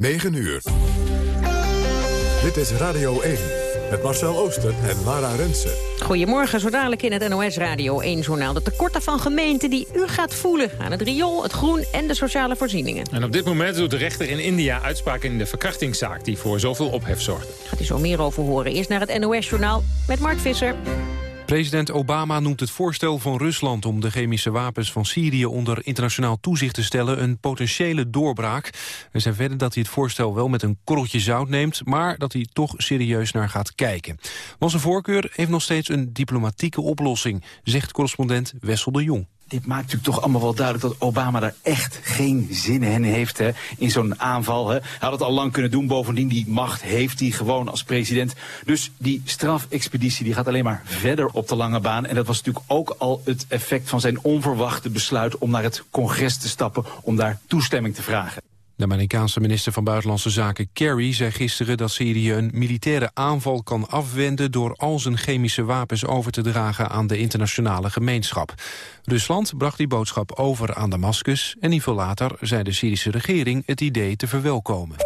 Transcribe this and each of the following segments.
9 uur. Dit is Radio 1 met Marcel Ooster en Lara Rensen. Goedemorgen, zo dadelijk in het NOS Radio 1-journaal. De tekorten van gemeenten die u gaat voelen aan het riool, het groen en de sociale voorzieningen. En op dit moment doet de rechter in India uitspraak in de verkrachtingszaak... die voor zoveel ophef zorgde. Gaat u zo meer over horen. Eerst naar het NOS-journaal met Mark Visser. President Obama noemt het voorstel van Rusland om de chemische wapens van Syrië onder internationaal toezicht te stellen een potentiële doorbraak. Hij zei verder dat hij het voorstel wel met een korreltje zout neemt, maar dat hij toch serieus naar gaat kijken. Want zijn voorkeur heeft nog steeds een diplomatieke oplossing, zegt correspondent Wessel de Jong dit maakt natuurlijk toch allemaal wel duidelijk dat Obama daar echt geen zin in heeft hè, in zo'n aanval. Hè. Hij had het al lang kunnen doen, bovendien die macht heeft hij gewoon als president. Dus die strafexpeditie die gaat alleen maar verder op de lange baan. En dat was natuurlijk ook al het effect van zijn onverwachte besluit om naar het congres te stappen om daar toestemming te vragen. De Amerikaanse minister van Buitenlandse Zaken Kerry zei gisteren dat Syrië een militaire aanval kan afwenden door al zijn chemische wapens over te dragen aan de internationale gemeenschap. Rusland bracht die boodschap over aan Damascus en niet veel later zei de Syrische regering het idee te verwelkomen.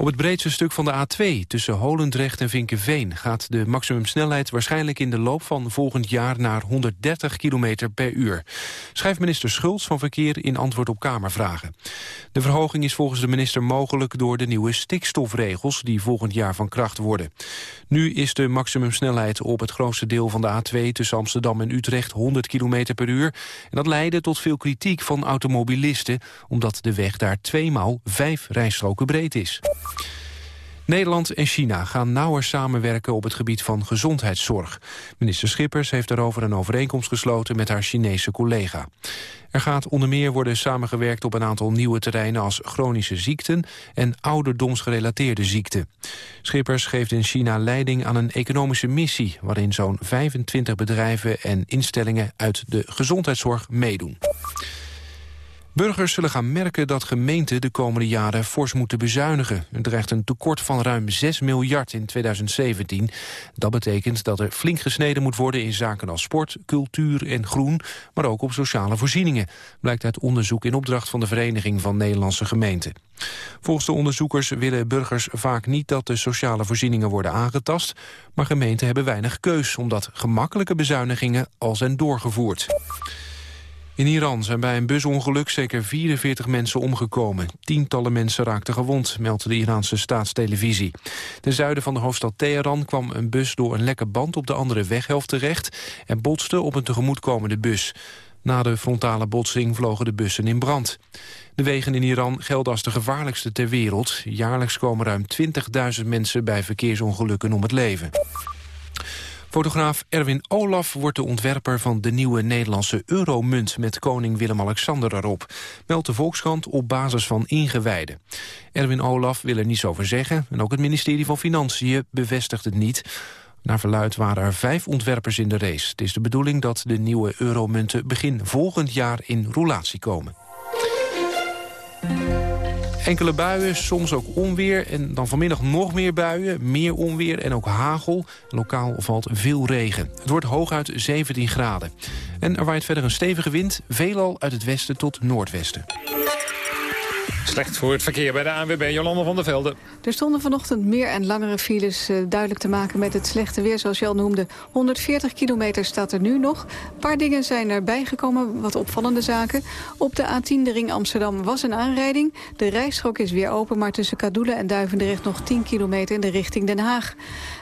Op het breedste stuk van de A2 tussen Holendrecht en Vinkenveen gaat de maximumsnelheid waarschijnlijk in de loop van volgend jaar naar 130 km per uur. Schrijft minister Schultz van Verkeer in antwoord op Kamervragen. De verhoging is volgens de minister mogelijk door de nieuwe stikstofregels die volgend jaar van kracht worden. Nu is de maximumsnelheid op het grootste deel van de A2 tussen Amsterdam en Utrecht 100 km per uur. En dat leidde tot veel kritiek van automobilisten omdat de weg daar tweemaal vijf rijstroken breed is. Nederland en China gaan nauwer samenwerken op het gebied van gezondheidszorg. Minister Schippers heeft daarover een overeenkomst gesloten met haar Chinese collega. Er gaat onder meer worden samengewerkt op een aantal nieuwe terreinen als chronische ziekten en ouderdomsgerelateerde ziekten. Schippers geeft in China leiding aan een economische missie waarin zo'n 25 bedrijven en instellingen uit de gezondheidszorg meedoen. Burgers zullen gaan merken dat gemeenten de komende jaren fors moeten bezuinigen. Er dreigt een tekort van ruim 6 miljard in 2017. Dat betekent dat er flink gesneden moet worden in zaken als sport, cultuur en groen, maar ook op sociale voorzieningen, blijkt uit onderzoek in opdracht van de Vereniging van Nederlandse Gemeenten. Volgens de onderzoekers willen burgers vaak niet dat de sociale voorzieningen worden aangetast, maar gemeenten hebben weinig keus, omdat gemakkelijke bezuinigingen al zijn doorgevoerd. In Iran zijn bij een busongeluk zeker 44 mensen omgekomen. Tientallen mensen raakten gewond, meldt de Iraanse staatstelevisie. Ten zuiden van de hoofdstad Teheran kwam een bus door een lekke band op de andere weghelft terecht... en botste op een tegemoetkomende bus. Na de frontale botsing vlogen de bussen in brand. De wegen in Iran gelden als de gevaarlijkste ter wereld. Jaarlijks komen ruim 20.000 mensen bij verkeersongelukken om het leven. Fotograaf Erwin Olaf wordt de ontwerper van de nieuwe Nederlandse euromunt met koning Willem-Alexander erop, meldt de Volkskrant op basis van ingewijden. Erwin Olaf wil er niets over zeggen en ook het ministerie van Financiën bevestigt het niet. Naar verluid waren er vijf ontwerpers in de race. Het is de bedoeling dat de nieuwe euromunten begin volgend jaar in roulatie komen. Enkele buien, soms ook onweer en dan vanmiddag nog meer buien, meer onweer en ook hagel. Lokaal valt veel regen. Het wordt hooguit 17 graden. En er waait verder een stevige wind, veelal uit het westen tot noordwesten. Slecht voor het verkeer bij de ANWB, Jolanda van der Velde. Er stonden vanochtend meer en langere files uh, duidelijk te maken met het slechte weer, zoals je al noemde. 140 kilometer staat er nu nog. Een paar dingen zijn erbij gekomen, wat opvallende zaken. Op de A10, de ring Amsterdam, was een aanrijding. De rijstrook is weer open, maar tussen Kadoelen en Duivendrecht nog 10 kilometer in de richting Den Haag.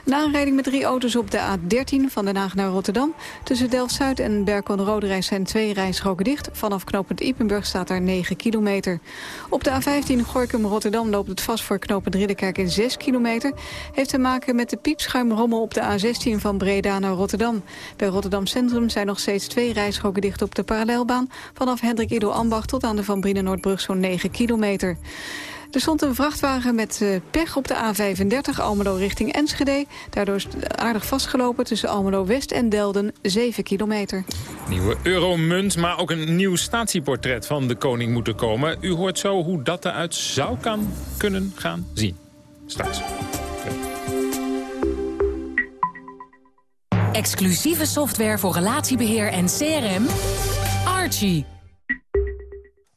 Een aanrijding met drie auto's op de A13 van Den Haag naar Rotterdam. Tussen Delft-Zuid en Berkon-Roderijs zijn twee rijstroken dicht. Vanaf knooppunt Ipenburg staat er 9 kilometer. Op de A15 Gorkum-Rotterdam loopt het vast voor knooppunt Ridderkerk in 6 kilometer. Heeft te maken met de piepschuimrommel op de A16 van Breda naar Rotterdam. Bij Rotterdam Centrum zijn nog steeds twee rijstroken dicht op de parallelbaan. Vanaf Hendrik Ido Ambacht tot aan de Van Brienen-Noordbrug zo'n 9 kilometer. Er stond een vrachtwagen met uh, pech op de A35 Almelo richting Enschede. Daardoor is het aardig vastgelopen tussen Almelo West en Delden, 7 kilometer. Nieuwe euromunt, maar ook een nieuw statieportret van de koning moet er komen. U hoort zo hoe dat eruit zou kan kunnen gaan zien. Straks. Exclusieve software voor relatiebeheer en CRM. Archie.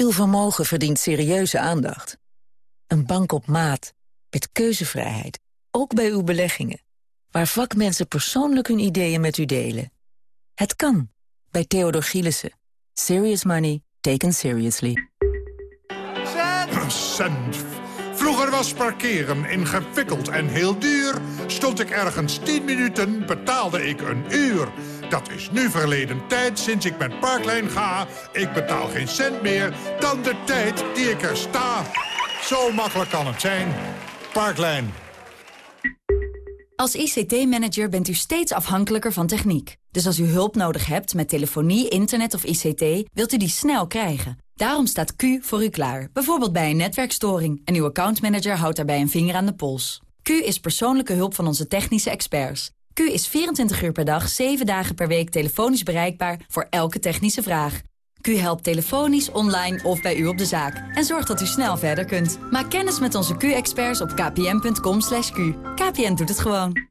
Uw vermogen verdient serieuze aandacht. Een bank op maat, met keuzevrijheid, ook bij uw beleggingen. Waar vakmensen persoonlijk hun ideeën met u delen. Het kan, bij Theodor Gielissen. Serious money taken seriously. Cent. Vroeger was parkeren ingewikkeld en heel duur. Stond ik ergens 10 minuten, betaalde ik een uur. Dat is nu verleden tijd sinds ik met Parklijn ga. Ik betaal geen cent meer dan de tijd die ik er sta. Zo makkelijk kan het zijn. Parklijn. Als ICT-manager bent u steeds afhankelijker van techniek. Dus als u hulp nodig hebt met telefonie, internet of ICT... wilt u die snel krijgen. Daarom staat Q voor u klaar. Bijvoorbeeld bij een netwerkstoring. En uw accountmanager houdt daarbij een vinger aan de pols. Q is persoonlijke hulp van onze technische experts. Q is 24 uur per dag, 7 dagen per week telefonisch bereikbaar... voor elke technische vraag. Q helpt telefonisch, online of bij u op de zaak. En zorgt dat u snel verder kunt. Maak kennis met onze Q-experts op kpn.com. /q. KPN doet het gewoon.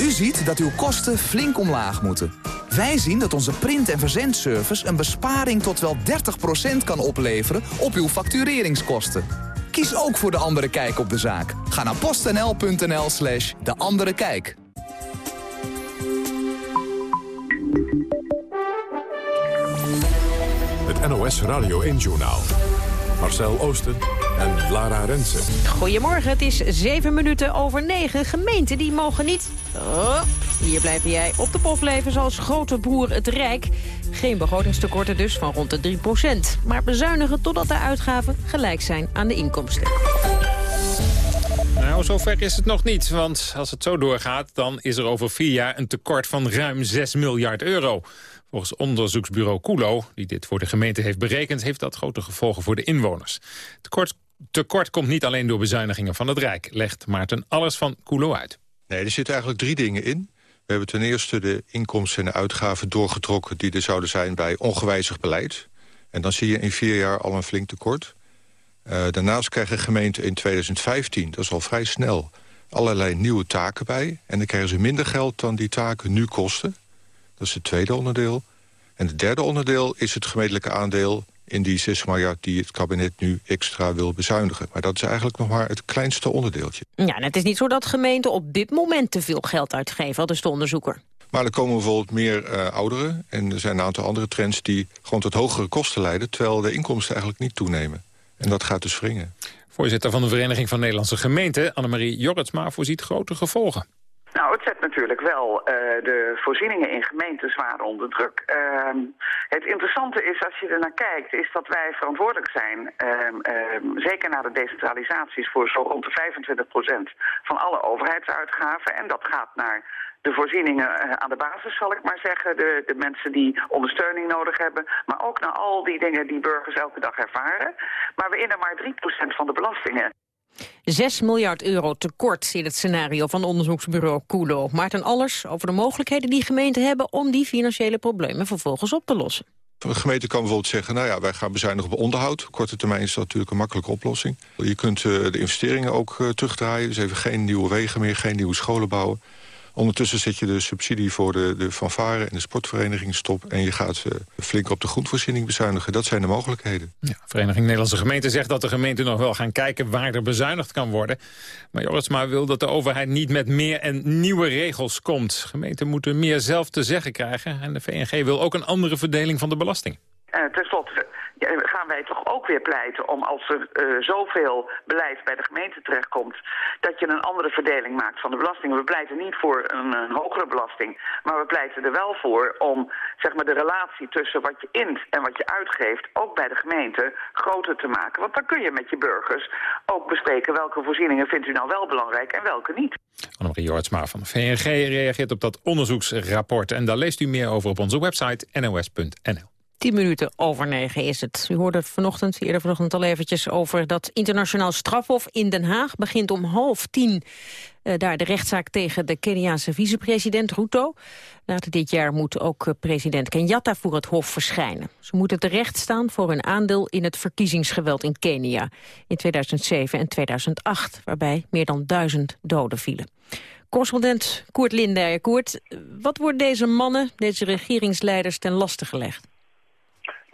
U ziet dat uw kosten flink omlaag moeten. Wij zien dat onze print- en verzendservice een besparing tot wel 30% kan opleveren op uw factureringskosten. Kies ook voor De Andere Kijk op de zaak. Ga naar postnl.nl slash De Andere Kijk. Het NOS Radio 1-journaal. Marcel Oosten en Lara Rensen. Goedemorgen, het is zeven minuten over negen. Gemeenten die mogen niet... Oh, hier blijf jij op de pof leven zoals grote broer het Rijk. Geen begrotingstekorten dus van rond de 3% Maar bezuinigen totdat de uitgaven gelijk zijn aan de inkomsten. Nou, zover is het nog niet. Want als het zo doorgaat, dan is er over vier jaar een tekort van ruim 6 miljard euro. Volgens onderzoeksbureau Kulo, die dit voor de gemeente heeft berekend... heeft dat grote gevolgen voor de inwoners. Tekort, tekort komt niet alleen door bezuinigingen van het Rijk... legt Maarten Alles van Kulo uit. Nee, er zitten eigenlijk drie dingen in. We hebben ten eerste de inkomsten en de uitgaven doorgetrokken... die er zouden zijn bij ongewijzigd beleid. En dan zie je in vier jaar al een flink tekort. Uh, daarnaast krijgen gemeenten in 2015, dat is al vrij snel... allerlei nieuwe taken bij. En dan krijgen ze minder geld dan die taken nu kosten. Dat is het tweede onderdeel. En het derde onderdeel is het gemeentelijke aandeel in die 6 miljard die het kabinet nu extra wil bezuinigen. Maar dat is eigenlijk nog maar het kleinste onderdeeltje. Ja, en het is niet zo dat gemeenten op dit moment te veel geld uitgeven, al dus de onderzoeker. Maar er komen bijvoorbeeld meer uh, ouderen en er zijn een aantal andere trends die gewoon tot hogere kosten leiden, terwijl de inkomsten eigenlijk niet toenemen. En dat gaat dus wringen. Voorzitter van de Vereniging van Nederlandse Gemeenten, Annemarie Jorritsma, voorziet grote gevolgen. Nou, het zet natuurlijk wel uh, de voorzieningen in gemeenten zwaar onder druk. Uh, het interessante is, als je er naar kijkt, is dat wij verantwoordelijk zijn, uh, zeker na de decentralisaties, voor zo rond de 25% van alle overheidsuitgaven. En dat gaat naar de voorzieningen eh, aan de basis, zal ik maar zeggen. De, de mensen die ondersteuning nodig hebben. Maar ook naar al die dingen die burgers elke dag ervaren. Maar we innen maar 3% van de belastingen. 6 miljard euro tekort in het scenario van onderzoeksbureau Kulo. Maarten Allers over de mogelijkheden die gemeenten hebben... om die financiële problemen vervolgens op te lossen. Een gemeente kan bijvoorbeeld zeggen, nou ja, wij gaan bezuinigen op onderhoud. Korte termijn is dat natuurlijk een makkelijke oplossing. Je kunt uh, de investeringen ook uh, terugdraaien. Dus even geen nieuwe wegen meer, geen nieuwe scholen bouwen. Ondertussen zet je de subsidie voor de, de fanfare en de sportvereniging stop... en je gaat uh, flink op de groenvoorziening bezuinigen. Dat zijn de mogelijkheden. Ja, Vereniging Nederlandse Gemeenten zegt dat de gemeenten nog wel gaan kijken... waar er bezuinigd kan worden. Maar Jorritsma wil dat de overheid niet met meer en nieuwe regels komt. Gemeenten moeten meer zelf te zeggen krijgen. En de VNG wil ook een andere verdeling van de belasting. Uh, ten slotte gaan wij toch ook weer pleiten om als er uh, zoveel beleid bij de gemeente terechtkomt, dat je een andere verdeling maakt van de belastingen. We pleiten niet voor een, een, hogere belasting, maar we pleiten er wel voor om zeg maar, de relatie tussen wat je int en wat je uitgeeft, ook bij de gemeente, groter te maken. Want dan kun je met je burgers ook bespreken welke voorzieningen vindt u nou wel belangrijk en welke niet. Annemarie Jortsma van de VNG reageert op dat onderzoeksrapport en daar leest u meer over op onze website nos.nl. Tien minuten over negen is het. U hoorde vanochtend, eerder vanochtend al eventjes over dat internationaal strafhof in Den Haag. Begint om half tien uh, daar de rechtszaak tegen de Keniaanse vicepresident Ruto. Later dit jaar moet ook uh, president Kenyatta voor het hof verschijnen. Ze moeten terecht staan voor hun aandeel in het verkiezingsgeweld in Kenia. In 2007 en 2008, waarbij meer dan duizend doden vielen. Correspondent Koert Lindeyer. Koert, wat worden deze mannen, deze regeringsleiders, ten laste gelegd?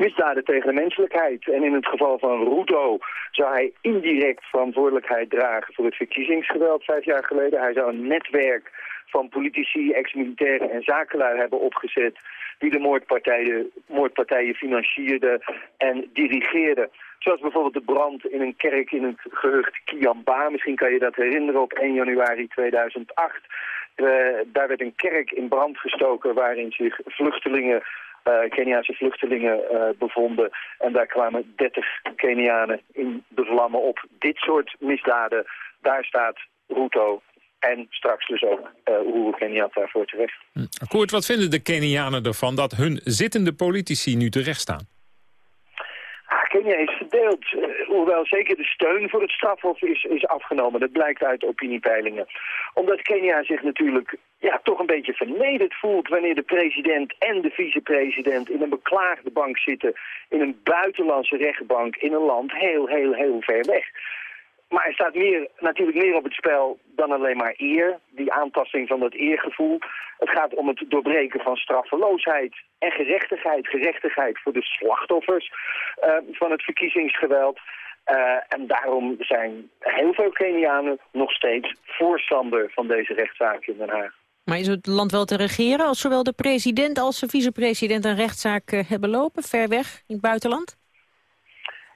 Misdaden tegen de menselijkheid. En in het geval van Ruto zou hij indirect verantwoordelijkheid dragen voor het verkiezingsgeweld vijf jaar geleden. Hij zou een netwerk van politici, ex-militairen en zakenlui hebben opgezet die de moordpartijen, moordpartijen financierden en dirigeerden. Zoals bijvoorbeeld de brand in een kerk in het gehucht Kiamba. Misschien kan je dat herinneren op 1 januari 2008. Uh, daar werd een kerk in brand gestoken waarin zich vluchtelingen Keniaanse vluchtelingen uh, bevonden. En daar kwamen 30 Kenianen in de vlammen op. Dit soort misdaden, daar staat Ruto en straks dus ook uh, Uhuru Kenyatta voor terecht. Hm. Koert, wat vinden de Kenianen ervan dat hun zittende politici nu terecht staan? Ah, Kenia is verdeeld, uh, hoewel zeker de steun voor het strafhof is, is afgenomen. Dat blijkt uit opiniepeilingen. Omdat Kenia zich natuurlijk ja, toch een beetje vernederd voelt wanneer de president en de vicepresident in een beklaagde bank zitten in een buitenlandse rechtbank in een land heel, heel, heel ver weg. Maar er staat meer, natuurlijk meer op het spel dan alleen maar eer, die aantasting van dat eergevoel. Het gaat om het doorbreken van straffeloosheid en gerechtigheid. Gerechtigheid voor de slachtoffers uh, van het verkiezingsgeweld. Uh, en daarom zijn heel veel Kenianen nog steeds voorstander van deze rechtszaak in Den Haag. Maar is het land wel te regeren als zowel de president als de vicepresident een rechtszaak uh, hebben lopen, ver weg in het buitenland?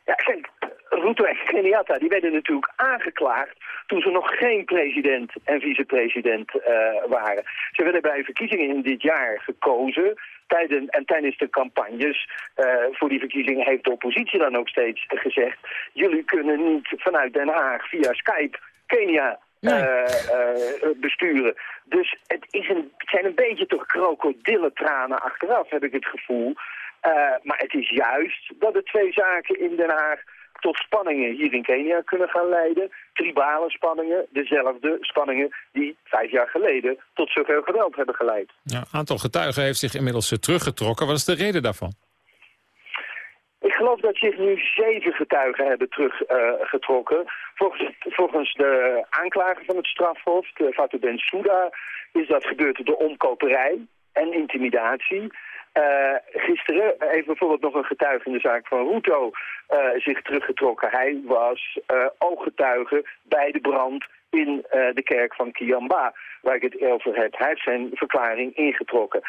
Ja, kijk, Ruto en Kenyatta die werden natuurlijk aangeklaagd toen ze nog geen president en vicepresident uh, waren. Ze werden bij verkiezingen in dit jaar gekozen. Tijden, en tijdens de campagnes uh, voor die verkiezingen heeft de oppositie dan ook steeds gezegd... jullie kunnen niet vanuit Den Haag via Skype Kenia Nee. Uh, besturen. Dus het, is een, het zijn een beetje toch krokodillentranen achteraf, heb ik het gevoel. Uh, maar het is juist dat de twee zaken in Den Haag tot spanningen hier in Kenia kunnen gaan leiden. Tribale spanningen, dezelfde spanningen die vijf jaar geleden tot zoveel geweld hebben geleid. Ja, een aantal getuigen heeft zich inmiddels teruggetrokken. Wat is de reden daarvan? Ik geloof dat zich nu zeven getuigen hebben teruggetrokken. Uh, volgens, volgens de aanklager van het strafhof, Fatou Bensouda, is dat gebeurd door omkoperij en intimidatie. Uh, gisteren heeft bijvoorbeeld nog een getuige in de zaak van Ruto uh, zich teruggetrokken. Hij was uh, ooggetuige bij de brand in de kerk van Kiamba, waar ik het over heb. Hij heeft zijn verklaring ingetrokken.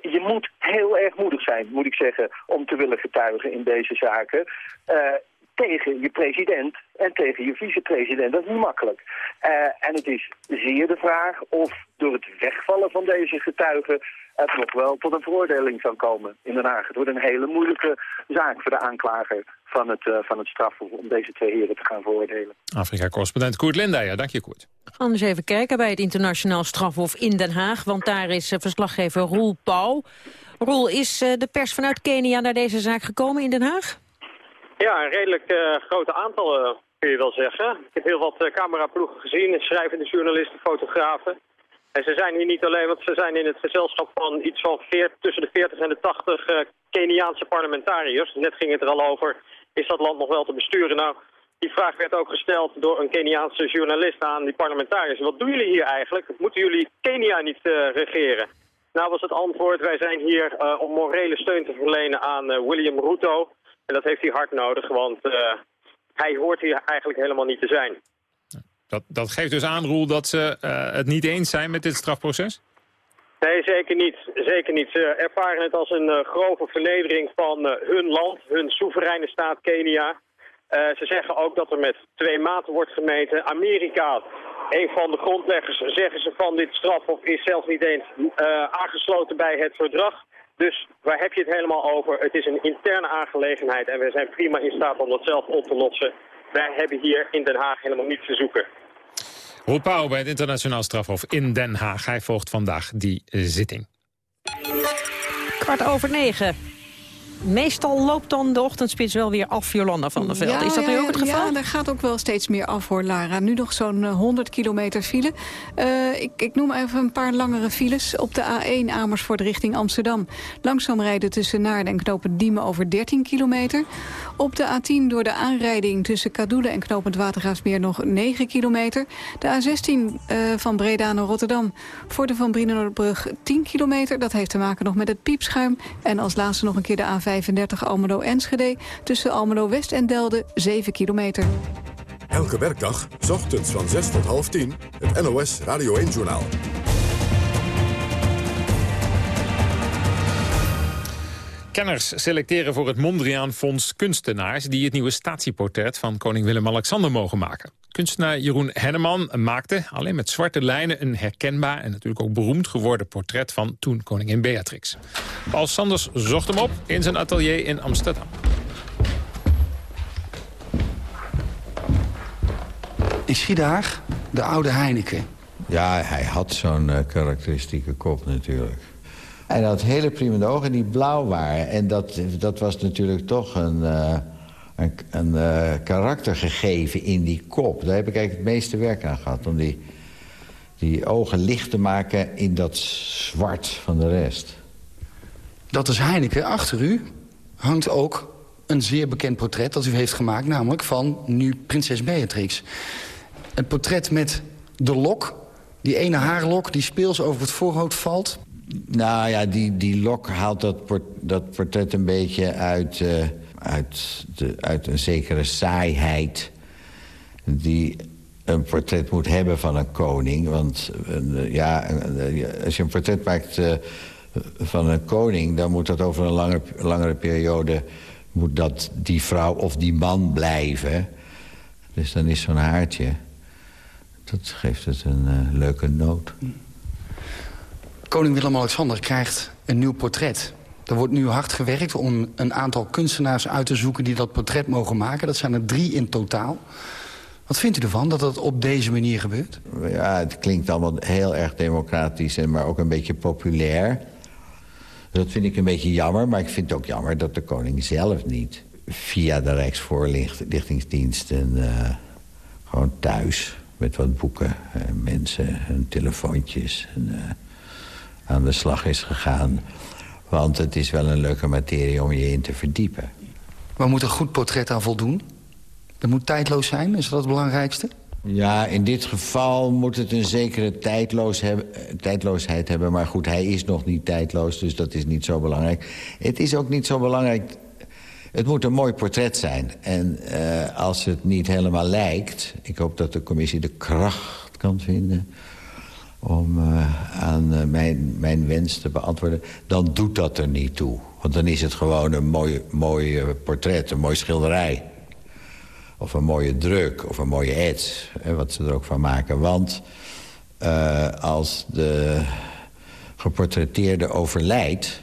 je moet heel erg moedig zijn, moet ik zeggen, om te willen getuigen in deze zaken tegen je president en tegen je vicepresident. Dat is niet makkelijk. Uh, en het is zeer de vraag of door het wegvallen van deze getuigen het nog wel tot een veroordeling zal komen in Den Haag. Het wordt een hele moeilijke zaak voor de aanklager van het, uh, van het strafhof om deze twee heren te gaan veroordelen. Afrika-correspondent Koert Lindeyer, dank je Koert. We gaan eens even kijken bij het internationaal strafhof in Den Haag, want daar is uh, verslaggever Roel Pauw. Roel, is uh, de pers vanuit Kenia naar deze zaak gekomen in Den Haag? Ja, een redelijk uh, grote aantallen kun je wel zeggen. Ik heb heel wat uh, cameraploegen gezien, schrijvende journalisten, fotografen. En ze zijn hier niet alleen, want ze zijn in het gezelschap van iets van 40, tussen de 40 en de 80 uh, Keniaanse parlementariërs. Net ging het er al over, is dat land nog wel te besturen? Nou, die vraag werd ook gesteld door een Keniaanse journalist aan die parlementariërs. Wat doen jullie hier eigenlijk? Moeten jullie Kenia niet regeren? Nou was het antwoord, wij zijn hier om morele steun te verlenen aan William Ruto. En dat heeft hij hard nodig, want uh, hij hoort hier eigenlijk helemaal niet te zijn. Dat, dat geeft dus aan, Roel, dat ze uh, het niet eens zijn met dit strafproces? Nee, zeker niet. Zeker niet. Ze ervaren het als een uh, grove vernedering van hun land, hun soevereine staat Kenia. ze zeggen ook dat er met twee maten wordt gemeten. Amerika, een van de grondleggers, zeggen ze van dit strafhof, is zelfs niet eens aangesloten bij het verdrag. Dus waar heb je het helemaal over? Het is een interne aangelegenheid en wij zijn prima in staat om dat zelf op te lossen. Wij hebben hier in Den Haag helemaal niets te zoeken. Roel Pauw bij het internationaal strafhof in Den Haag. Hij volgt vandaag die zitting. Kwart over negen. Meestal loopt dan de ochtendspits wel weer af, Jolanda van der Veld. is dat nu ook het geval? Ja, er gaat ook wel steeds meer af hoor, Lara. Nu nog zo'n 100 kilometer file. Uh, ik, ik, noem even een paar langere files. Op de A1 Amersfoort richting Amsterdam. Langzaam rijden tussen Naarden en Knopen Diemen over 13 kilometer. Op de A10 door de aanrijding tussen Kadoelen en Knopend Watergraafsmeer nog 9 kilometer. De A16 uh, van Breda naar Rotterdam. Voor de Van Brienenoordbrug 10 kilometer. Dat heeft te maken nog met het piepschuim. En als laatste nog een keer de A35 Almelo-Enschede. Tussen Almelo-West en Delden 7 kilometer. Elke werkdag, ochtends van 6 tot half 10, het NOS Radio 1-journaal. Kenners selecteren voor het Mondriaan Fonds kunstenaars... die het nieuwe statieportret van koning Willem-Alexander mogen maken. Kunstenaar Jeroen Henneman maakte alleen met zwarte lijnen... een herkenbaar en natuurlijk ook beroemd geworden portret van toen koningin Beatrix. Paul Sanders zocht hem op in zijn atelier in Amsterdam. Ik zie daar de oude Heineken. Ja, hij had zo'n uh, karakteristieke kop natuurlijk. En had hele prima ogen die blauw waren. En dat, dat was natuurlijk toch een, uh, een, een uh, karakter gegeven in die kop. Daar heb ik eigenlijk het meeste werk aan gehad. Om die, die ogen licht te maken in dat zwart van de rest. Dat is Heineken. Achter u hangt ook een zeer bekend portret dat u heeft gemaakt... namelijk van nu prinses Beatrix. Een portret met de lok, die ene haarlok die speels over het voorhoofd valt... Nou ja, die, die lok haalt dat, port, dat portret een beetje uit, uh, uit, de, uit een zekere saaiheid... die een portret moet hebben van een koning. Want uh, ja, als je een portret maakt van een koning... dan moet dat over een langere, langere periode... moet dat die vrouw of die man blijven. Dus dan is zo'n haartje... dat geeft het een leuke noot. Koning Willem-Alexander krijgt een nieuw portret. Er wordt nu hard gewerkt om een aantal kunstenaars uit te zoeken... die dat portret mogen maken. Dat zijn er drie in totaal. Wat vindt u ervan dat dat op deze manier gebeurt? Ja, het klinkt allemaal heel erg democratisch... en maar ook een beetje populair. Dat vind ik een beetje jammer. Maar ik vind het ook jammer dat de koning zelf niet... via de Rijksvoorlichtingsdiensten... Uh, gewoon thuis met wat boeken, en mensen en telefoontjes... En, uh, aan de slag is gegaan. Want het is wel een leuke materie om je in te verdiepen. Maar moet een goed portret aan voldoen? Het moet tijdloos zijn, is dat het belangrijkste? Ja, in dit geval moet het een zekere tijdloos tijdloosheid hebben. Maar goed, hij is nog niet tijdloos, dus dat is niet zo belangrijk. Het is ook niet zo belangrijk... Het moet een mooi portret zijn. En uh, als het niet helemaal lijkt... ik hoop dat de commissie de kracht kan vinden om uh, aan uh, mijn, mijn wens te beantwoorden... dan doet dat er niet toe. Want dan is het gewoon een mooi, mooi uh, portret, een mooi schilderij. Of een mooie druk, of een mooie ets, hè, wat ze er ook van maken. Want als de geportretteerde overlijdt...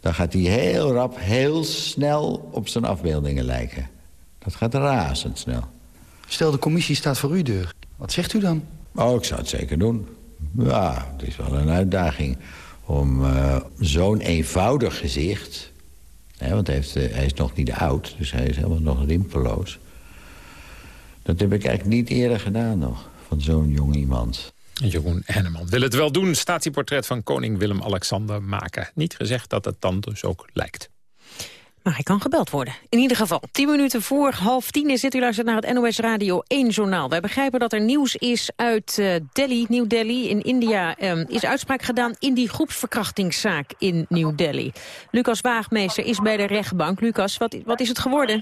dan gaat hij heel rap, heel snel op zijn afbeeldingen lijken. Dat gaat razendsnel. Stel, de commissie staat voor uw deur. Wat zegt u dan? Oh, ik zou het zeker doen. Ja, het is wel een uitdaging om uh, zo'n eenvoudig gezicht... Hè, want hij, heeft, uh, hij, is nog niet oud, dus hij is helemaal nog rimpelloos. Dat heb ik eigenlijk niet eerder gedaan nog, van zo'n jong iemand. Jeroen Henneman wil het wel doen, statieportret van koning Willem-Alexander maken. Niet gezegd dat het dan dus ook lijkt. Maar hij kan gebeld worden. In ieder geval, tien minuten voor half tien zit u luistert naar het NOS Radio 1 journaal. Wij begrijpen dat er nieuws is uit uh, Delhi, New Delhi in India. Um, is uitspraak gedaan in die groepsverkrachtingszaak in New Delhi. Lucas Waagmeester is bij de rechtbank. Lucas, wat, wat is het geworden?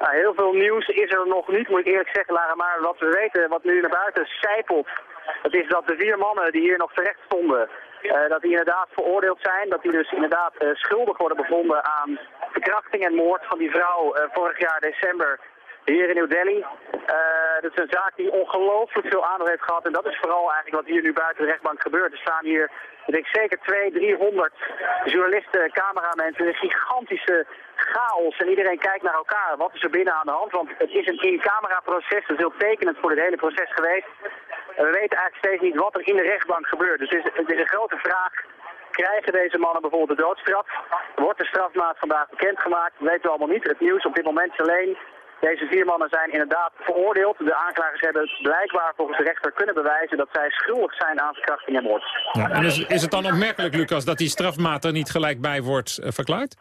Nou, heel veel nieuws is er nog niet, moet ik eerlijk zeggen, Lara. Maar wat we weten, wat nu naar buiten zijpelt... dat is dat de vier mannen die hier nog terecht stonden... Uh, dat die inderdaad veroordeeld zijn. Dat die dus inderdaad uh, schuldig worden bevonden aan verkrachting en moord van die vrouw uh, vorig jaar december hier in New Delhi. dat is een zaak die ongelooflijk veel aandacht heeft gehad. En dat is vooral eigenlijk wat hier nu buiten de rechtbank gebeurt. Er staan hier, ik denk zeker 200, 300 journalisten, cameramensen. Een gigantische chaos en iedereen kijkt naar elkaar. Wat is er binnen aan de hand? Want het is een in-camera proces. Dat is heel tekenend voor dit hele proces geweest. En we weten eigenlijk steeds niet wat er in de rechtbank gebeurt. Dus het is, het een grote vraag. krijgen deze mannen bijvoorbeeld de doodstraf? Wordt de strafmaat vandaag bekendgemaakt? Dat weten we allemaal niet. Het nieuws op dit moment alleen deze vier mannen zijn inderdaad veroordeeld. De aanklagers hebben blijkbaar volgens de rechter kunnen bewijzen dat zij schuldig zijn aan verkrachting en moord. Ja, en is, is het dan opmerkelijk, Lucas, dat die strafmaat er niet gelijk bij wordt uh, verklaard?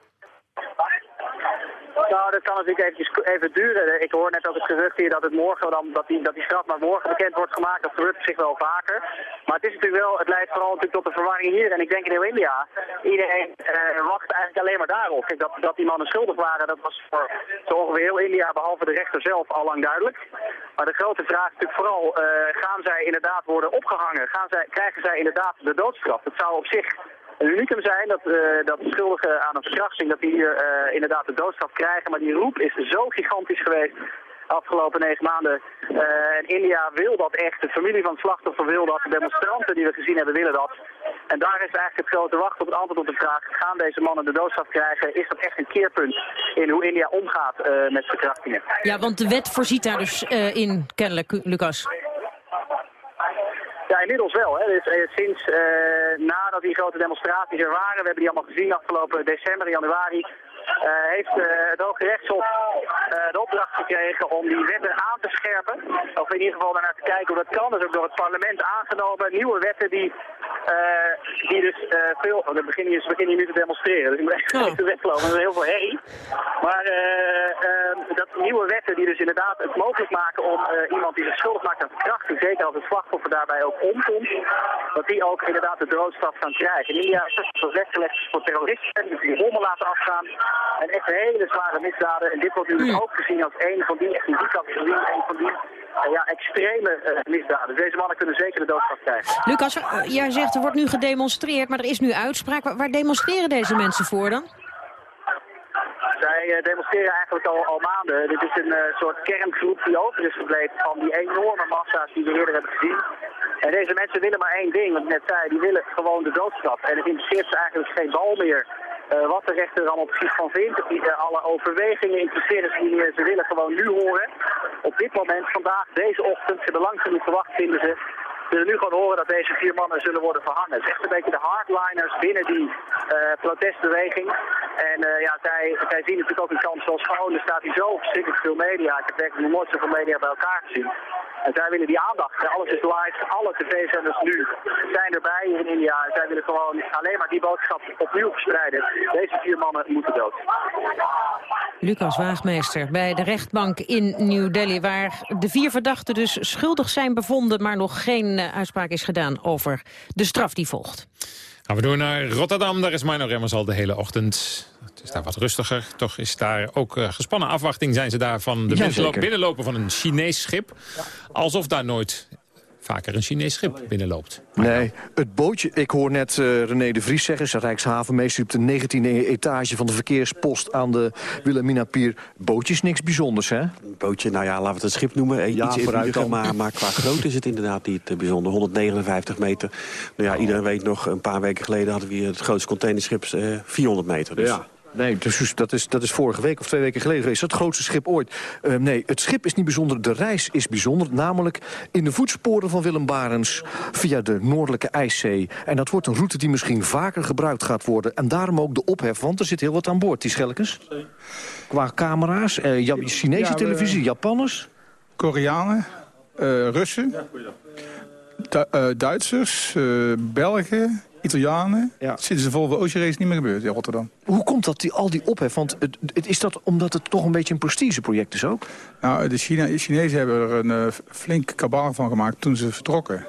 Nou, dat kan natuurlijk eventjes, even duren. Ik hoor net ook het gerucht hier dat het morgen dan, dat die, dat die straf maar morgen bekend wordt gemaakt. Dat gebeurt zich wel vaker. Maar het is natuurlijk wel, het leidt vooral natuurlijk tot de verwarring hier. En ik denk in heel India, iedereen eh, wacht eigenlijk alleen maar daarop. Kijk, dat, dat die mannen schuldig waren, dat was voor zo ongeveer heel India, behalve de rechter zelf, al lang duidelijk. Maar de grote vraag is natuurlijk vooral, uh, gaan zij inderdaad worden opgehangen? Gaan zij, krijgen zij inderdaad de doodstraf? Dat zou op zich een unicum zijn dat, uh, dat schuldigen aan een verkrachting dat die hier uh, inderdaad de doodstraf krijgen. Maar die roep is zo gigantisch geweest afgelopen negen maanden. Uh, en India wil dat echt. De familie van het slachtoffer wil dat. De demonstranten die we gezien hebben willen dat. En daar is eigenlijk het grote wacht op het antwoord op de vraag... gaan deze mannen de doodstraf krijgen? Is dat echt een keerpunt in hoe India omgaat met verkrachtingen? Ja, want de wet voorziet daar dus in, kennelijk, Lucas. Ja, inmiddels wel. Hè. Dus, eh, sinds uh, nadat die grote demonstraties er waren, we hebben die allemaal gezien afgelopen december, januari, heeft uh, het Hoge Rechtshof uh, de opdracht gekregen om die wetten aan te scherpen. Of in ieder geval naar te kijken hoe dat kan. Dat is ook door het parlement aangenomen. Nieuwe wetten die, die dus veel... Oh, dan begin je, begin je nu te demonstreren. Dus ik moet echt oh. de wet geloven. Dat is heel veel herrie. Maar dat nieuwe wetten die dus inderdaad het mogelijk maken om iemand die zich schuldig maakt aan verkrachting, zeker als het slachtoffer daarbij ook omkomt, dat die ook inderdaad de doodstraf kan krijgen. In India is het weggelegd voor terroristen, die die bommen laten afgaan. En echt hele zware misdaden. En dit wordt nu ook gezien als een van die, in die categorie, een van die uh, ja, extreme uh, misdaden. Deze mannen kunnen zeker de doodstraf krijgen. Lucas, uh, jij zegt er wordt nu gedemonstreerd, maar er is nu uitspraak. Waar, waar demonstreren deze mensen voor dan? Zij demonstreren eigenlijk al, al maanden. Dit is een soort kerngroep die over is gebleven van die enorme massa's die we eerder hebben gezien. En deze mensen willen maar één ding, wat ik net zei, die willen gewoon de doodstraf. En het interesseert ze eigenlijk geen bal meer uh, wat de rechter er allemaal precies van vindt. Die, uh, alle overwegingen interesseren ze niet Ze willen gewoon nu horen. Op dit moment, vandaag, deze ochtend, ze hebben lang vinden ze. Ze willen nu gewoon horen dat deze vier mannen zullen worden verhangen. Het is echt een beetje de hardliners binnen die uh, protestbeweging. En ja, zij, zij zien natuurlijk ook een kans zoals gewoon. Er staat hier zo verschrikkelijk veel media. Ik heb werkelijk nog nooit zoveel media bij elkaar gezien. En zij willen die aandacht. Alles is live. Alle tv-zenders nu zijn erbij in India. En zij willen gewoon alleen maar die boodschap opnieuw verspreiden. Deze vier mannen moeten dood. Lucas Waagmeester bij de rechtbank in New Delhi... waar de vier verdachten dus schuldig zijn bevonden... maar nog geen uitspraak is gedaan over de straf die volgt. Gaan we door naar Rotterdam. Daar is Mino Remmers al de hele ochtend. Het is daar wat rustiger. Toch is daar ook uh, gespannen afwachting zijn ze daar van de binnenloop, binnenlopen van een Chinees schip. Alsof daar nooit vaker een Chinees schip binnenloopt. Nee, het bootje, ik hoor net uh, René de Vries zeggen... zijn Rijkshavenmeester op de 19e etage van de verkeerspost... aan de Wilhelmina Pier. Bootje is niks bijzonders, hè? Bootje, nou ja, laten we het een schip noemen. Ja, Iets vooruit maar, maar qua grootte is het inderdaad niet uh, bijzonder. 159 meter. Nou ja, iedereen weet nog, een paar weken geleden... hadden we hier het grootste containerschip uh, 400 meter. Dus. Ja. Nee, dus dat is, dat is vorige week of twee weken geleden geweest. Het grootste schip ooit. Uh, nee, het schip is niet bijzonder, de reis is bijzonder. Namelijk in de voetsporen van Willem Barens via de Noordelijke IJszee. En dat wordt een route die misschien vaker gebruikt gaat worden. En daarom ook de ophef, want er zit heel wat aan boord. Die schelkens. Qua camera's, uh, Chinese ja, televisie, Japanners. Koreanen, uh, Russen, du Duitsers, Belgen... Italianen. Ja. Sinds de Volvo Ocean Race niet meer gebeurd in Rotterdam. Hoe komt dat, die, al die ophef? Want het, het, is dat omdat het toch een beetje een prestigeproject is ook? Nou, de China, Chinezen hebben er een uh, flink kabaal van gemaakt toen ze vertrokken.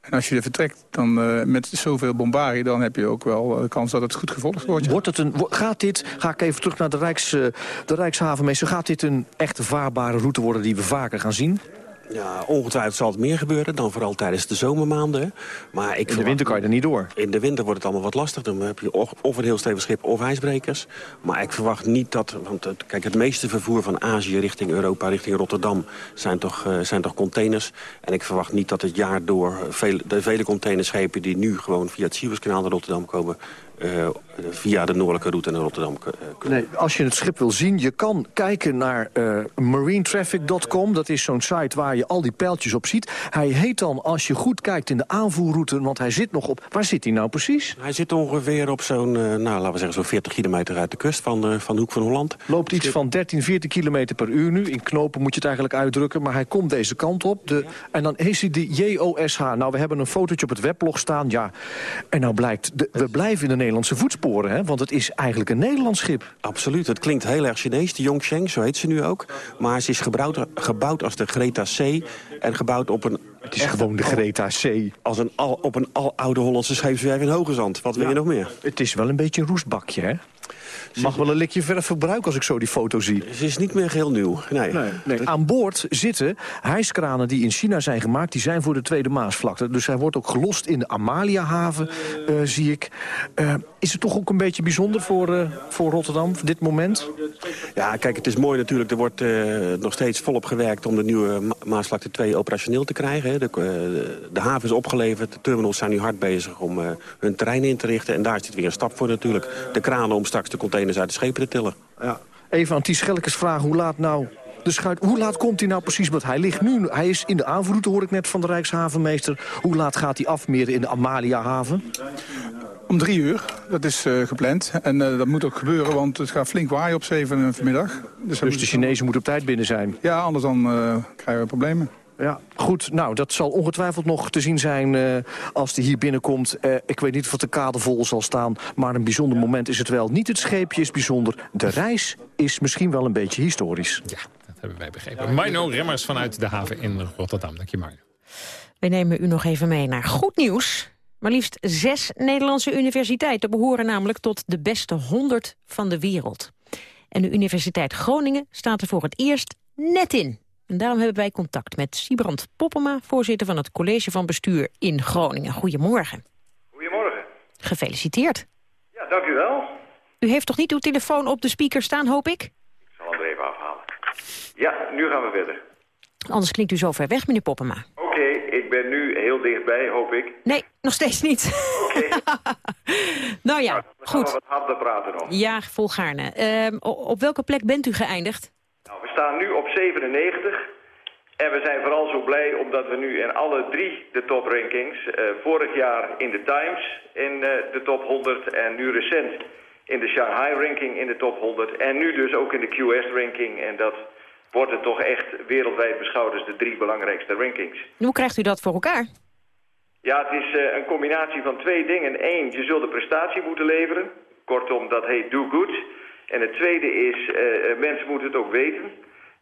En als je er vertrekt dan, uh, met zoveel bombarie... dan heb je ook wel de kans dat het goed gevolgd wordt. wordt het een, gaat dit, ga ik even terug naar de, Rijks, uh, de Rijkshavenmeester... gaat dit een echte vaarbare route worden die we vaker gaan zien? Ja, ongetwijfeld zal het meer gebeuren dan vooral tijdens de zomermaanden. Maar ik in de winter kan je er niet door. In de winter wordt het allemaal wat lastig. Dan heb je of een heel stevig schip of ijsbrekers. Maar ik verwacht niet dat... Want kijk, het meeste vervoer van Azië richting Europa, richting Rotterdam... zijn toch, uh, zijn toch containers. En ik verwacht niet dat het jaar door veel, de vele containerschepen... die nu gewoon via het Suezkanaal naar Rotterdam komen... eh, via de noordelijke route naar Rotterdam eh, kunnen. Nee, als je het schip wil zien, je kan kijken naar uh, marinetraffic.com. Dat is zo'n site waar je al die pijltjes op ziet. Hij heet dan, als je goed kijkt in de aanvoerroute... want hij zit nog op... Waar zit hij nou precies? Hij zit ongeveer op zo'n, nou, laten we zeggen, zo'n 40 kilometer uit de kust van, van de Hoek van Holland. Loopt iets van 13, 14 kilometer per uur nu. In knopen moet je het eigenlijk uitdrukken. Maar hij komt deze kant op. De, En dan is hij de JOSH. Nou, we hebben een fotootje op het weblog staan. Ja, en nou blijkt, de, we blijven in de Nederlandse voetsporen. Hè? Want het is eigenlijk een Nederlands schip. Absoluut. Het klinkt heel erg Chinees, de Yongsheng, zo heet ze nu ook. Maar ze is gebouwd als de Greta C. En gebouwd op een het is gewoon de Greta C. Als een al, op een aloude Hollandse scheepswerf in Hoge Zand. Wat wil je nog meer? Het is wel een beetje een roestbakje, hè? Mag wel een likje verf verbruiken als ik zo die foto zie. Ze is niet meer heel nieuw, nee. nee, nee. Aan boord zitten hijskranen die in China zijn gemaakt... die zijn voor de Tweede Maasvlakte. Dus hij wordt ook gelost in de Amaliahaven, uh, zie ik. Uh, is het toch ook een beetje bijzonder voor, uh, voor Rotterdam, dit moment? Ja, kijk, het is mooi natuurlijk. Er wordt nog steeds volop gewerkt om de nieuwe Ma Maasvlakte 2 operationeel te krijgen. De, de, haven is opgeleverd, de terminals zijn nu hard bezig om hun terrein in te richten. En daar zit weer een stap voor natuurlijk. De kranen om straks de containers uit de schepen te tillen. Ja. Even aan Ties Schelkes vragen, hoe laat nou de schuit, hoe laat komt hij nou precies? Want hij ligt nu, hij is in de aanvoerroute, hoor ik net van de Rijkshavenmeester. Hoe laat gaat hij afmeren in de Amalia-haven? Om drie uur, dat is uh, gepland. En uh, dat moet ook gebeuren, want het gaat flink waaien op zeven vanmiddag. Dus, dus de Chinezen moeten op tijd binnen zijn? Ja, anders dan uh, krijgen we problemen. Ja, goed. Nou, dat zal ongetwijfeld nog te zien zijn uh, als hij hier binnenkomt. Uh, ik weet niet of het de kade vol zal staan, maar een bijzonder moment is het wel. Niet het scheepje is bijzonder, de reis is misschien wel een beetje historisch. Ja, dat hebben wij begrepen. Mino Remmers vanuit de haven in Rotterdam. Dank je, Mino. We nemen u nog even mee naar goed nieuws. Maar liefst zes Nederlandse universiteiten behoren namelijk tot de beste 100 van de wereld. En de Universiteit Groningen staat er voor het eerst net in. En daarom hebben wij contact met Siebrand Poppema... voorzitter van het College van Bestuur in Groningen. Goedemorgen. Goedemorgen. Gefeliciteerd. Ja, dank u wel. U heeft toch niet uw telefoon op de speaker staan, hoop ik? Ik zal hem er even afhalen. Ja, nu gaan we verder. Anders klinkt u zo ver weg, meneer Poppema. Oké, ik ben nu heel dichtbij, hoop ik. Nee, nog steeds niet. Oké. nou ja, nou, goed. We wat harder praten nog. Ja, volgaarne. Uh, op welke plek bent u geëindigd? Nou, we staan nu op 97 en we zijn vooral zo blij omdat we nu in alle drie de toprankings... Uh, vorig jaar in de Times in uh, de top 100 en nu recent in de Shanghai-ranking in de top 100... en nu dus ook in de QS-ranking en dat wordt het toch echt wereldwijd beschouwd als de drie belangrijkste rankings. Hoe krijgt u dat voor elkaar? Ja, het is uh, een combinatie van twee dingen. Eén, je zult de prestatie moeten leveren. Kortom, dat heet do good... En het tweede is, mensen moeten het ook weten.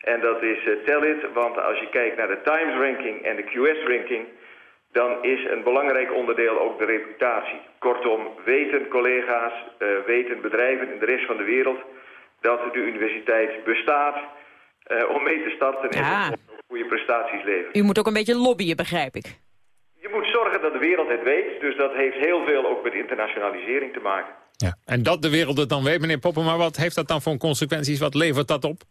En dat is uh, tell it, want als je kijkt naar de Times ranking en de QS ranking... dan is een belangrijk onderdeel ook de reputatie. Kortom, weten collega's, uh, weten bedrijven in de rest van de wereld... dat de universiteit bestaat om mee te starten ja. en goede prestaties leveren. U moet ook een beetje lobbyen, begrijp ik. Je moet zorgen dat de wereld het weet. Dus dat heeft heel veel ook met internationalisering te maken. Ja. En dat de wereld het dan weet, meneer Poppen, maar wat heeft dat dan voor consequenties? Wat levert dat op?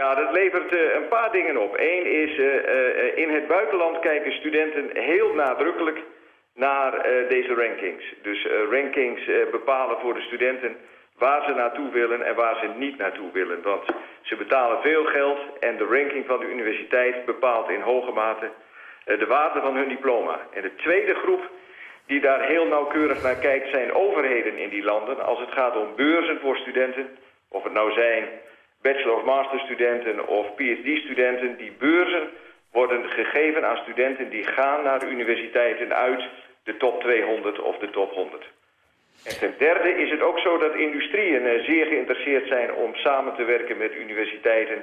Ja, dat levert uh, een paar dingen op. Eén is, uh, in het buitenland kijken studenten heel nadrukkelijk naar deze rankings. Dus rankings bepalen voor de studenten waar ze naartoe willen en waar ze niet naartoe willen. Want ze betalen veel geld en de ranking van de universiteit bepaalt in hoge mate de waarde van hun diploma. En de tweede groep die daar heel nauwkeurig naar kijkt zijn overheden in die landen. Als het gaat om beurzen voor studenten, of het nou zijn bachelor- of masterstudenten of phd-studenten. Die beurzen worden gegeven aan studenten die gaan naar universiteiten uit de top 200 of de top 100. En ten derde is het ook zo dat industrieën uh, zeer geïnteresseerd zijn om samen te werken met universiteiten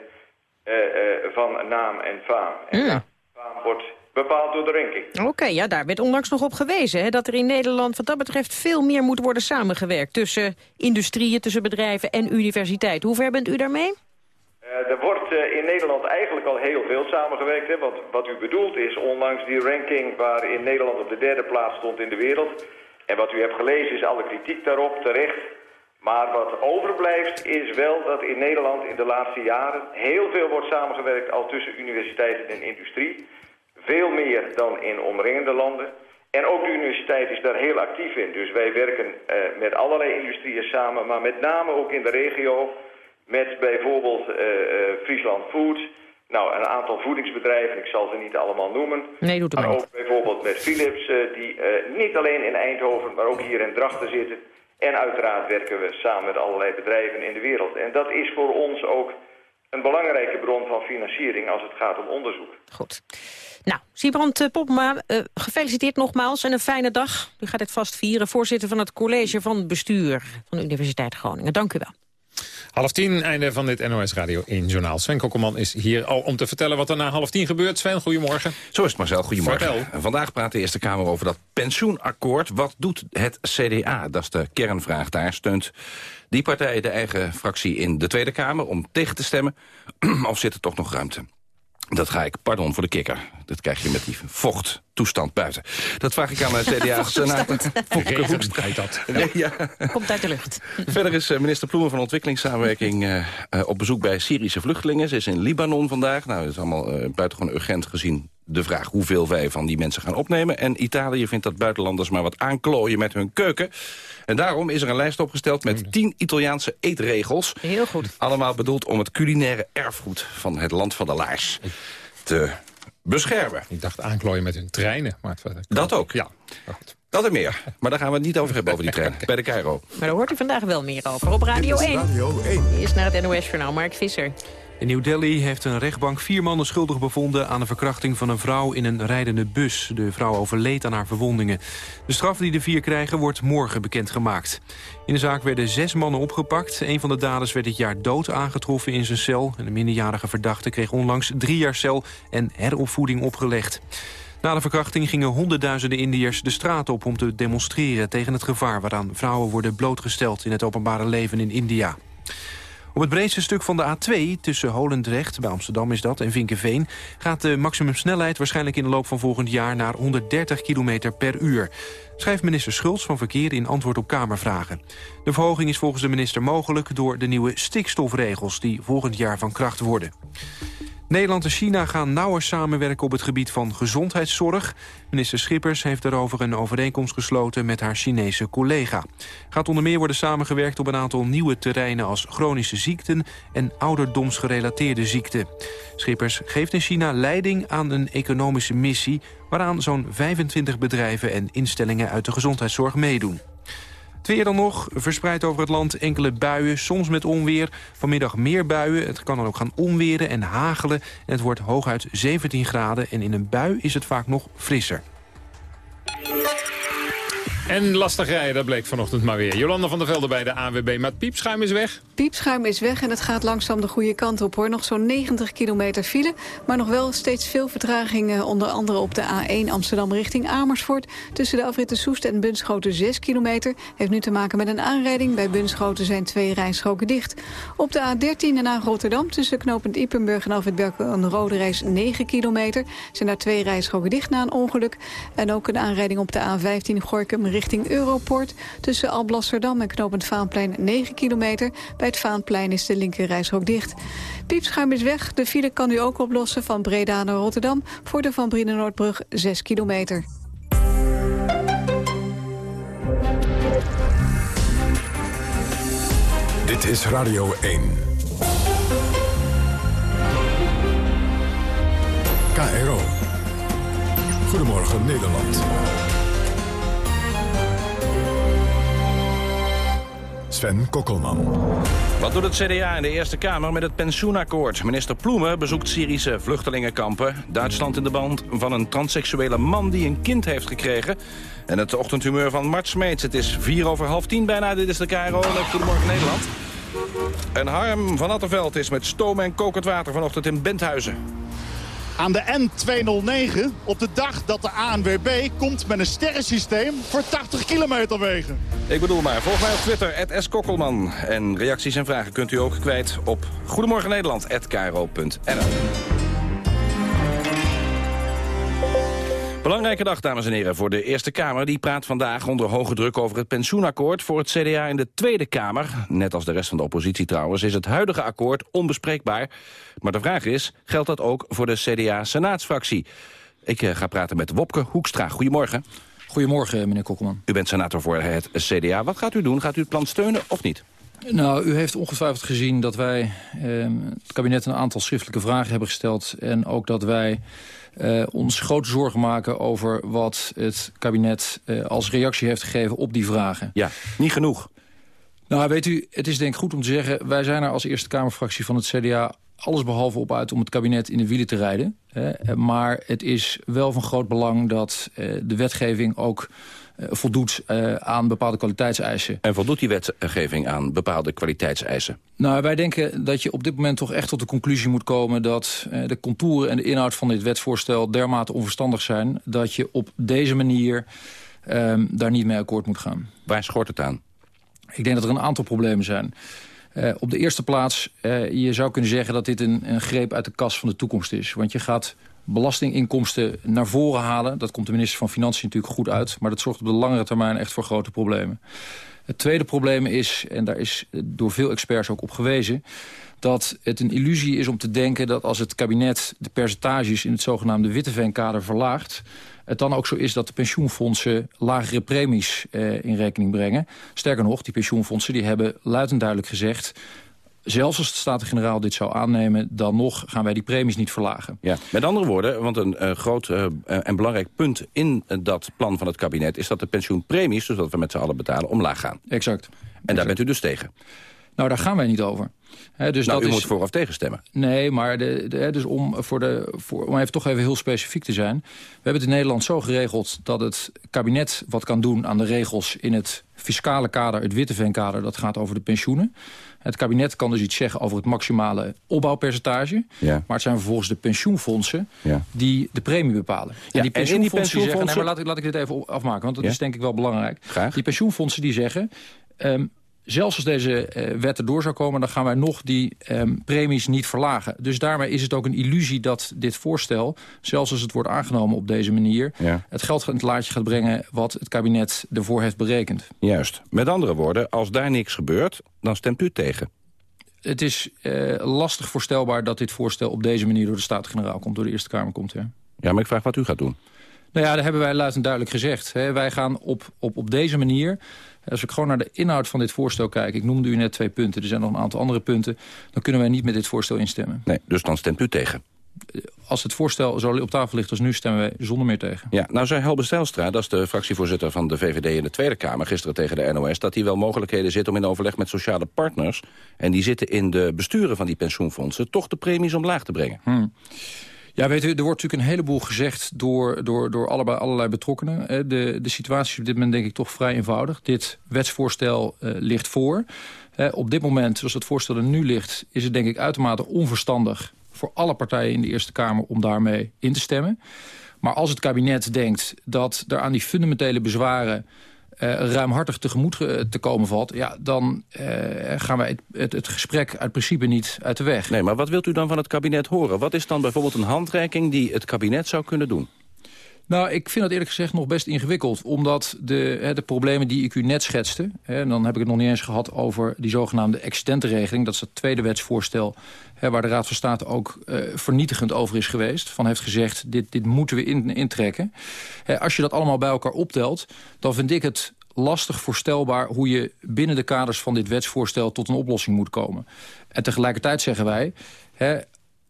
uh, uh, van naam en faam. En mm. faam wordt bepaald door de ranking. Oké, okay, ja, daar werd onlangs nog op gewezen. Hè, dat er in Nederland wat dat betreft veel meer moet worden samengewerkt... tussen industrieën, tussen bedrijven en universiteit. Hoe ver bent u daarmee? Uh, er wordt uh, in Nederland eigenlijk al heel veel samengewerkt. Hè? Want wat u bedoelt is onlangs die ranking waarin Nederland op de derde plaats stond in de wereld. En wat u hebt gelezen is alle kritiek daarop terecht. Maar wat overblijft is wel dat in Nederland in de laatste jaren heel veel wordt samengewerkt al tussen universiteiten en industrie. Veel meer dan in omringende landen. En ook de universiteit is daar heel actief in. Dus wij werken uh, met allerlei industrieën samen, maar met name ook in de regio... met bijvoorbeeld uh, Friesland Foods... Nou, een aantal voedingsbedrijven, ik zal ze niet allemaal noemen. Nee, doet het maar niet. ook bijvoorbeeld met Philips, die niet alleen in Eindhoven, maar ook hier in Drachten zitten. En uiteraard werken we samen met allerlei bedrijven in de wereld. En dat is voor ons ook een belangrijke bron van financiering als het gaat om onderzoek. Goed. Nou, Siebrand uh, Popma, uh, gefeliciteerd nogmaals en een fijne dag. U gaat het vast vieren, voorzitter van het college van bestuur van de Universiteit Groningen. Dank u wel. Half tien, einde van dit NOS Radio 1 journaal. Sven Kokkelman is hier al om te vertellen wat er na half tien gebeurt. Sven, goedemorgen. Zo is het Marcel, goedemorgen. Vertel. Vandaag praat de Eerste Kamer over dat pensioenakkoord. Wat doet het CDA? Dat is de kernvraag daar. Steunt die partij de eigen fractie in de Tweede Kamer om tegen te stemmen? of zit er toch nog ruimte? Dat ga ik, pardon voor de kikker. Dat krijg je met die vochttoestand buiten. Dat vraag ik aan de CDA-senator. Regen dat. Ja. Komt uit de lucht. Verder is eh, minister Ploemen van Ontwikkelingssamenwerking uh, uh, op bezoek bij Syrische vluchtelingen. Ze is in Libanon vandaag. Nou, dat is allemaal uh, buitengewoon urgent gezien de vraag hoeveel wij van die mensen gaan opnemen. En Italië vindt dat buitenlanders maar wat aanklooien met hun keuken. En daarom is er een lijst opgesteld met tien Italiaanse eetregels. Heel goed. Allemaal bedoeld om het culinaire erfgoed van het land van de laars te beschermen. Ik dacht aanklooien met hun treinen. Maar het, dat ook. Ja. Dat en meer. Maar daar gaan we het niet over hebben, over die trein. Bij de Cairo. Maar daar hoort u vandaag wel meer over op Radio 1. Radio 1. Eerst naar het NOS-journaal, Mark Visser. In New Delhi heeft een rechtbank vier mannen schuldig bevonden... aan de verkrachting van een vrouw in een rijdende bus. De vrouw overleed aan haar verwondingen. De straf die de vier krijgen wordt morgen bekendgemaakt. In de zaak werden zes mannen opgepakt. Een van de daders werd dit jaar dood aangetroffen in zijn cel. En de minderjarige verdachte kreeg onlangs drie jaar cel en heropvoeding opgelegd. Na de verkrachting gingen honderdduizenden Indiërs de straat op... om te demonstreren tegen het gevaar waaraan vrouwen worden blootgesteld... in het openbare leven in India. Op het breedste stuk van de A2, tussen Holendrecht, bij Amsterdam is dat, en Vinkenveen... gaat de maximumsnelheid waarschijnlijk in de loop van volgend jaar naar 130 km per uur. Schrijft minister Schultz van Verkeer in antwoord op Kamervragen. De verhoging is volgens de minister mogelijk door de nieuwe stikstofregels... die volgend jaar van kracht worden. Nederland en China gaan nauwer samenwerken op het gebied van gezondheidszorg. Minister Schippers heeft daarover een overeenkomst gesloten met haar Chinese collega. Gaat onder meer worden samengewerkt op een aantal nieuwe terreinen als chronische ziekten en ouderdomsgerelateerde ziekten. Schippers geeft in China leiding aan een economische missie waaraan zo'n 25 bedrijven en instellingen uit de gezondheidszorg meedoen. Het weer dan nog, verspreid over het land enkele buien, soms met onweer. Vanmiddag meer buien, het kan dan ook gaan onweren en hagelen. En het wordt hooguit 17 graden en in een bui is het vaak nog frisser. En lastig rijden, dat bleek vanochtend maar weer. Jolanda van der Velde bij de AWB, maar het piepschuim is weg. Piepschuim is weg en het gaat langzaam de goede kant op. hoor. Nog zo'n 90 kilometer file, maar nog wel steeds veel vertraging... onder andere op de A1 Amsterdam richting Amersfoort. Tussen de afritten Soest en Bunschoten 6 kilometer. Heeft nu te maken met een aanrijding. Bij Bunschoten zijn twee rijstroken dicht. Op de A13 naar Rotterdam tussen knooppunt Ippenburg en Alfred een rode reis 9 kilometer. Zijn daar twee rijstroken dicht na een ongeluk. En ook een aanrijding op de A15 Gorkum richting Europort. Tussen Alblasserdam en knooppunt Vaanplein 9 kilometer. Het Vaanplein is de linker reishok dicht. Piepschuim is weg. De file kan u ook oplossen van Breda naar Rotterdam... voor de Van Brienenoordbrug 6 kilometer. Dit is Radio 1. KRO. Goedemorgen Nederland. Sven Kokkelman. Wat doet het CDA in de Eerste Kamer met het pensioenakkoord? Minister Ploemen bezoekt Syrische vluchtelingenkampen. Duitsland in de band van een transseksuele man die een kind heeft gekregen. En het ochtendhumeur van Mart Smeets. Het is vier over half tien bijna. Dit is de KRO en Goedemorgen Nederland. En Harm van Attenveld is met stoom en kokend water vanochtend in Benthuizen aan de N209 op de dag dat de ANWB komt met een sterrensysteem voor 80 kilometer wegen. Ik bedoel maar, volg mij op Twitter, at Kokkelman. En reacties en vragen kunt u ook kwijt op Goedemorgen Belangrijke dag, dames en heren, voor de Eerste Kamer. Die praat vandaag onder hoge druk over het pensioenakkoord voor het CDA in de Tweede Kamer. Net als de rest van de oppositie trouwens, is het huidige akkoord onbespreekbaar. Maar de vraag is, geldt dat ook voor de CDA-senaatsfractie? Ik uh, ga praten met Wopke Hoekstra. Goedemorgen. Goedemorgen, meneer Kokkelman. U bent senator voor het CDA. Wat gaat u doen? Gaat u het plan steunen of niet? Nou, u heeft ongetwijfeld gezien dat wij eh, het kabinet een aantal schriftelijke vragen hebben gesteld. En ook dat wij eh, ons grote zorgen maken over wat het kabinet eh, als reactie heeft gegeven op die vragen. Ja, niet genoeg. Nou, weet u, het is denk ik goed om te zeggen... wij zijn er als Eerste Kamerfractie van het CDA alles behalve op uit om het kabinet in de wielen te rijden. Hè. Maar het is wel van groot belang dat eh, de wetgeving ook voldoet eh, aan bepaalde kwaliteitseisen. En voldoet die wetgeving aan bepaalde kwaliteitseisen? Nou, wij denken dat je op dit moment toch echt tot de conclusie moet komen... dat eh, de contouren en de inhoud van dit wetsvoorstel dermate onverstandig zijn... dat je op deze manier ehm, daar niet mee akkoord moet gaan. Waar schort het aan? Ik denk dat er een aantal problemen zijn. Uh, op de eerste plaats, uh, je zou kunnen zeggen dat dit een, een greep uit de kas van de toekomst is. Want je gaat belastinginkomsten naar voren halen. Dat komt de minister van Financiën natuurlijk goed uit. Maar dat zorgt op de langere termijn echt voor grote problemen. Het tweede probleem is, en daar is door veel experts ook op gewezen... dat het een illusie is om te denken dat als het kabinet de percentages... in het zogenaamde Witteveenkader verlaagt het dan ook zo is dat de pensioenfondsen lagere premies eh, in rekening brengen. Sterker nog, die pensioenfondsen die hebben luid en duidelijk gezegd... Zelfs als de Staten-Generaal dit zou aannemen... dan nog gaan wij die premies niet verlagen. Ja, met andere woorden, want een uh, groot uh, en belangrijk punt... in uh, dat plan van het kabinet is dat de pensioenpremies... dus dat we met z'n allen betalen, omlaag gaan. Exact. En exact. daar bent u dus tegen? Nou, daar gaan wij niet over. He, dus nou, dat u is... moet voor of tegen stemmen. Nee, maar de, de, dus om, voor de, voor, om even toch even heel specifiek te zijn. We hebben het in Nederland zo geregeld dat het kabinet wat kan doen aan de regels... in het fiscale kader, het Witteveenkader, dat gaat over de pensioenen. Het kabinet kan dus iets zeggen over het maximale opbouwpercentage. Ja. Maar het zijn vervolgens de pensioenfondsen ja. die de premie bepalen. Ja, en die pensioenfondsen, en die pensioenfondsen... die zeggen... Nee, maar laat, ik, laat ik dit even afmaken, want dat is denk ik wel belangrijk. Graag. Die pensioenfondsen die zeggen... Um, zelfs als deze uh, wet erdoor zou komen... dan gaan wij nog die um, premies niet verlagen. Dus daarmee is het ook een illusie dat dit voorstel... zelfs als het wordt aangenomen op deze manier... Ja. het geld in het laadje gaat brengen... wat het kabinet ervoor heeft berekend. Juist. Met andere woorden, als daar niks gebeurt... dan stemt u tegen. Het is uh, lastig voorstelbaar dat dit voorstel op deze manier... door de Staten-Generaal komt, door de Eerste Kamer komt. Ja. ja, maar ik vraag wat u gaat doen. Nou ja, dat hebben wij luid en duidelijk gezegd. Hè. Wij gaan op, op, op deze manier... Als ik gewoon naar de inhoud van dit voorstel kijk... ik noemde u net twee punten, er zijn nog een aantal andere punten... dan kunnen wij niet met dit voorstel instemmen. Nee, dus dan stemt u tegen? Als het voorstel zo op tafel ligt als nu, stemmen wij zonder meer tegen. Ja, nou zei Helbe Stijlstra, dat is de fractievoorzitter van de VVD in de Tweede Kamer... gisteren tegen de NOS, dat hij wel mogelijkheden zit om in overleg met sociale partners... en die zitten in de besturen van die pensioenfondsen... toch de premies omlaag te brengen. Hmm. Ja, weet u, er wordt natuurlijk een heleboel gezegd door, door, door allebei, allerlei betrokkenen. De, de situatie is op dit moment denk ik toch vrij eenvoudig. Dit wetsvoorstel uh, ligt voor. Uh, op dit moment, zoals het voorstel er nu ligt... is het denk ik uitermate onverstandig voor alle partijen in de Eerste Kamer... om daarmee in te stemmen. Maar als het kabinet denkt dat er aan die fundamentele bezwaren... Uh, ruimhartig tegemoet te komen valt... Ja, dan uh, gaan wij het, het, het, gesprek uit principe niet uit de weg. Nee, maar wat wilt u dan van het kabinet horen? Wat is dan bijvoorbeeld een handreiking die het kabinet zou kunnen doen? Nou, ik vind dat eerlijk gezegd nog best ingewikkeld. Omdat de, hè, de problemen die ik u net schetste... Hè, en dan heb ik het nog niet eens gehad over die zogenaamde excidentenregeling. Dat is het tweede wetsvoorstel hè, waar de Raad van State ook uh, vernietigend over is geweest. Van heeft gezegd, dit, dit moeten we in, intrekken. Als je dat allemaal bij elkaar optelt, dan vind ik het lastig voorstelbaar hoe je binnen de kaders van dit wetsvoorstel tot een oplossing moet komen. En tegelijkertijd zeggen wij,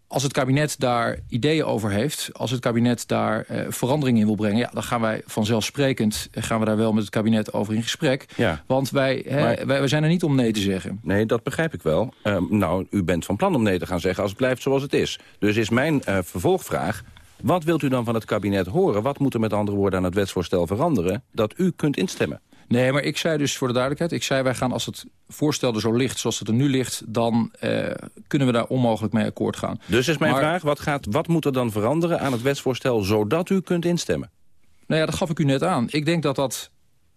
als het kabinet daar ideeën over heeft... als het kabinet daar uh, verandering in wil brengen... Ja, dan gaan wij vanzelfsprekend gaan we daar wel met het kabinet over in gesprek. Ja. Want wij, Maar- wij, wij zijn er niet om nee te zeggen. Nee, dat begrijp ik wel. Uh, nou, u bent van plan om nee te gaan zeggen als het blijft zoals het is. Dus is mijn uh, vervolgvraag... Wat wilt u dan van het kabinet horen? Wat moet er met andere woorden aan het wetsvoorstel veranderen... dat u kunt instemmen? Nee, maar ik zei dus voor de duidelijkheid... ik zei wij gaan als het voorstel er zo ligt zoals het er nu ligt... dan uh, kunnen we daar onmogelijk mee akkoord gaan. Dus is mijn Maar- vraag, wat, gaat, wat moet er dan veranderen aan het wetsvoorstel... zodat u kunt instemmen? Nou ja, dat gaf ik u net aan. Ik denk dat dat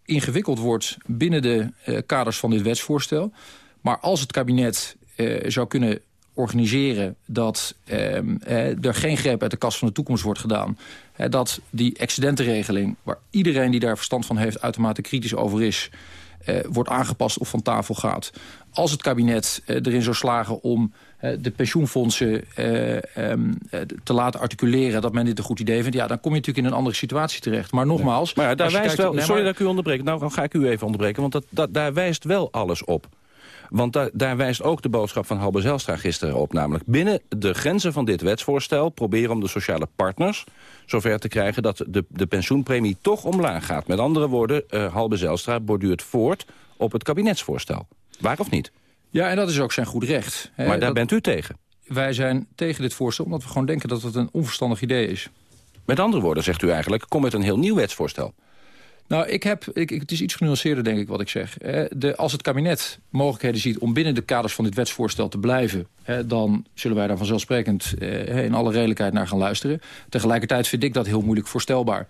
ingewikkeld wordt binnen de uh, kaders van dit wetsvoorstel. Maar als het kabinet uh, zou kunnen organiseren dat ehm, eh, er geen greep uit de kast van de toekomst wordt gedaan. Eh, dat die excedentenregeling, waar iedereen die daar verstand van heeft... uitermate kritisch over is, eh, wordt aangepast of van tafel gaat. Als het kabinet eh, erin zou slagen om eh, de pensioenfondsen eh, ehm, eh, te laten articuleren... dat men dit een goed idee vindt... ja, dan kom je natuurlijk in een andere situatie terecht. Maar nogmaals... Maar ja, daar wijst kijkt- wel, nee, sorry maar- dat ik u onderbreek. Nou, dan ga ik u even onderbreken, want dat, dat, daar wijst wel alles op. Want daar, daar wijst ook de boodschap van Halbe Zijlstra gisteren op. Namelijk binnen de grenzen van dit wetsvoorstel... proberen om de sociale partners zover te krijgen... dat de, de pensioenpremie toch omlaag gaat. Met andere woorden, eh Halbe Zijlstra borduurt voort op het kabinetsvoorstel. Waar of niet? Ja, en dat is ook zijn goed recht. hè. Maar daar Dat- bent u tegen. Wij zijn tegen dit voorstel omdat we gewoon denken dat het een onverstandig idee is. Met andere woorden zegt u eigenlijk, kom met een heel nieuw wetsvoorstel. Nou, ik heb, ik, het is iets genuanceerder, denk ik, wat ik zeg. De, als het kabinet mogelijkheden ziet om binnen de kaders van dit wetsvoorstel te blijven... Dan zullen wij daar vanzelfsprekend eh, in alle redelijkheid naar gaan luisteren. Tegelijkertijd vind ik dat heel moeilijk voorstelbaar.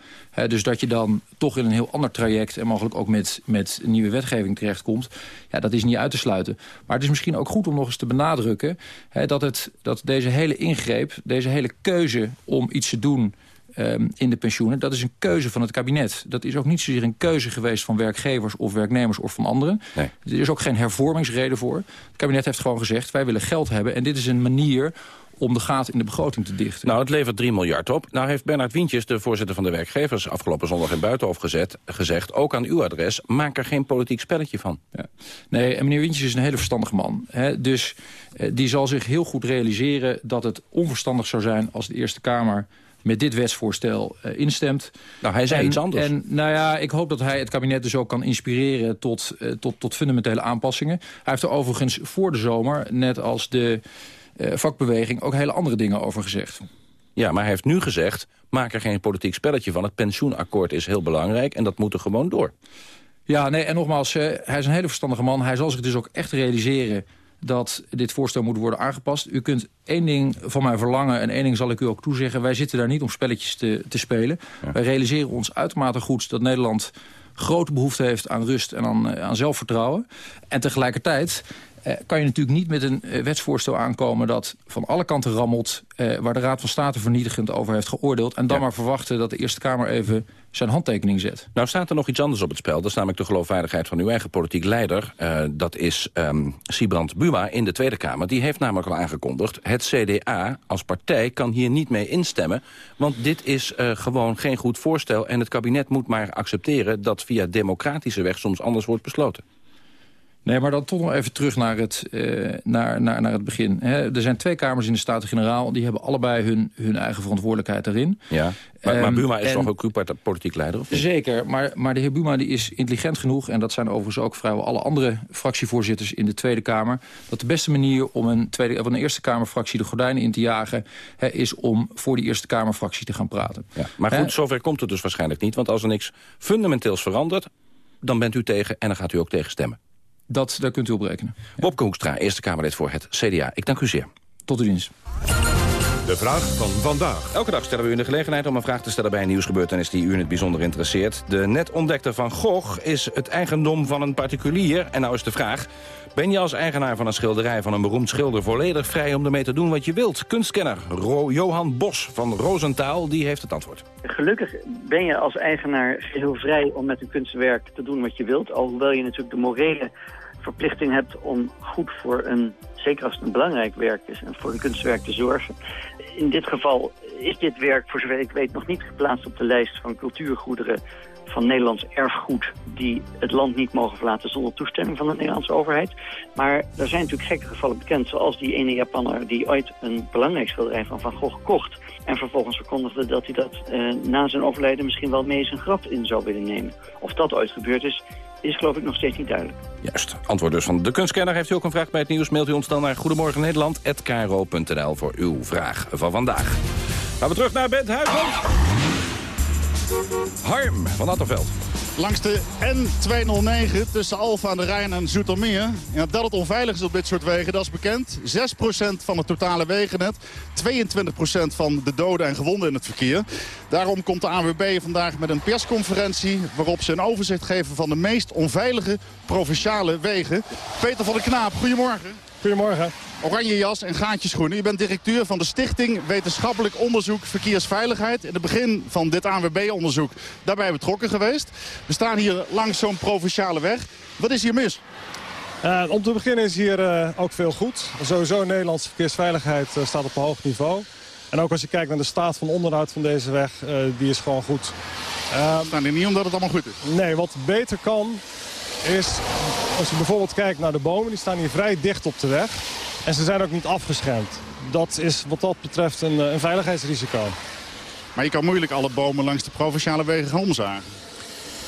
Dus dat je dan toch in een heel ander traject... en mogelijk ook met, met nieuwe wetgeving terechtkomt... Ja, dat is niet uit te sluiten. Maar het is misschien ook goed om nog eens te benadrukken... Dat, het, dat deze hele ingreep, deze hele keuze om iets te doen ehm, in de pensioenen. Dat is een keuze van het kabinet. Dat is ook niet zozeer een keuze geweest van werkgevers of werknemers of van anderen. Nee. Er is ook geen hervormingsreden voor. Het kabinet heeft gewoon gezegd, wij willen geld hebben. En dit is een manier om de gaten in de begroting te dichten. Nou, het levert 3 miljard op. Nou heeft Bernard Wientjes, de voorzitter van de werkgevers... afgelopen zondag in Buitenhof gezet, gezegd, ook aan uw adres... maak er geen politiek spelletje van. Ja. Nee, en meneer Wintjes is een hele verstandige man. Hè? Dus eh, die zal zich heel goed realiseren dat het onverstandig zou zijn... als de Eerste Kamer met dit wetsvoorstel eh, instemt. Nou, hij zei En- iets anders. En nou ja, ik hoop dat hij het kabinet dus ook kan inspireren tot, eh, tot, tot fundamentele aanpassingen. Hij heeft er overigens voor de zomer, net als de eh, vakbeweging... ook hele andere dingen over gezegd. Ja, maar hij heeft nu gezegd, maak er geen politiek spelletje van. Het pensioenakkoord is heel belangrijk en dat moet er gewoon door. Ja, nee, en nogmaals, hij is een hele verstandige man. Hij zal zich dus ook echt realiseren dat dit voorstel moet worden aangepast. U kunt één ding van mij verlangen en één ding zal ik u ook toezeggen. Wij zitten daar niet om spelletjes te, te spelen. Wij realiseren ons uitermate goed dat Nederland grote behoefte heeft aan rust en aan, eh, aan zelfvertrouwen. En tegelijkertijd eh, kan je natuurlijk niet met een eh, wetsvoorstel aankomen... dat van alle kanten rammelt, eh, waar de Raad van State vernietigend over heeft geoordeeld... en dan maar verwachten dat de Eerste Kamer even zijn handtekening zet. Nou staat er nog iets anders op het spel. Dat is namelijk de geloofwaardigheid van uw eigen politiek leider. Dat is ehm Sibrand Buma in de Tweede Kamer. Die heeft namelijk al aangekondigd... het CDA als partij kan hier niet mee instemmen. Want dit is gewoon geen goed voorstel. En het kabinet moet maar accepteren... dat via democratische weg soms anders wordt besloten. Nee, maar dan toch nog even terug naar het, eh, naar, naar, naar het begin. Er zijn twee kamers in de Staten-Generaal. Die hebben allebei hun, hun eigen verantwoordelijkheid daarin. Ja. Maar, maar Ehm, Buma is en- toch ook uw politiek leider? Of? Zeker, maar, maar de heer Buma die is intelligent genoeg... en dat zijn overigens ook vrijwel alle andere fractievoorzitters in de Tweede Kamer... dat de beste manier om een, tweede, of een Eerste Kamerfractie de gordijnen in te jagen... Is om voor die Eerste Kamerfractie te gaan praten. Ja. Maar goed, zover komt het dus waarschijnlijk niet. Want als er niks fundamenteels verandert... dan bent u tegen en dan gaat u ook tegen stemmen. Dat, daar kunt u op rekenen. Bob Hoekstra, Eerste Kamerlid voor het CDA. Ik dank u zeer. Tot uw dienst. De vraag van vandaag. Elke dag stellen we u de gelegenheid om een vraag te stellen bij een nieuwsgebeurtenis die u in het bijzonder interesseert. De net ontdekte Van Gogh is het eigendom van een particulier. En nou is de vraag, ben je als eigenaar van een schilderij van een beroemd schilder volledig vrij om ermee te doen wat je wilt? Kunstkenner Johan Bos van Roosentaal, die heeft het antwoord. Gelukkig ben je als eigenaar geheel vrij om met een kunstwerk te doen wat je wilt. Alhoewel je natuurlijk de morele verplichting hebt om goed voor een, zeker als het een belangrijk werk is, en voor een kunstwerk te zorgen. In dit geval is dit werk, voor zover ik weet, nog niet geplaatst op de lijst van cultuurgoederen van Nederlands erfgoed die het land niet mogen verlaten zonder toestemming van de Nederlandse overheid. Maar er zijn natuurlijk gekke gevallen bekend, zoals die ene Japanner die ooit een belangrijk schilderij van Van Gogh kocht en vervolgens verkondigde dat hij dat eh, na zijn overlijden misschien wel mee zijn graf in zou willen nemen. Of dat ooit gebeurd is, is geloof ik nog steeds niet duidelijk. Juist. Antwoord dus van de kunstkenner. Heeft u ook een vraag bij het nieuws? Mailt u ons dan naar goedemorgennederland.kro.nl voor uw vraag van vandaag. Gaan we terug naar Bent Huisland. Harm van Attenveld. Langs de N209 tussen Alfa aan de Rijn en Zoetermeer. Ja, dat het onveilig is op dit soort wegen, dat is bekend. 6% van het totale wegennet. 22% van de doden en gewonden in het verkeer. Daarom komt de ANWB vandaag met een persconferentie... waarop ze een overzicht geven van de meest onveilige provinciale wegen. Peter van der Knaap, goedemorgen. Goedemorgen. Oranje jas en gaatjeschoenen. Je bent directeur van de Stichting Wetenschappelijk Onderzoek Verkeersveiligheid. In het begin van dit ANWB-onderzoek daarbij betrokken geweest. We staan hier langs zo'n provinciale weg. Wat is hier mis? Uh, om te beginnen is hier uh, ook veel goed. Sowieso Nederlandse verkeersveiligheid uh, staat op een hoog niveau. En ook als je kijkt naar de staat van onderhoud van deze weg, die is gewoon goed. Staan hier niet omdat het allemaal goed is? Nee, wat beter kan is, als je bijvoorbeeld kijkt naar de bomen, die staan hier vrij dicht op de weg. En ze zijn ook niet afgeschermd. Dat is wat dat betreft een, een veiligheidsrisico. Maar je kan moeilijk alle bomen langs de provinciale wegen gaan omzagen.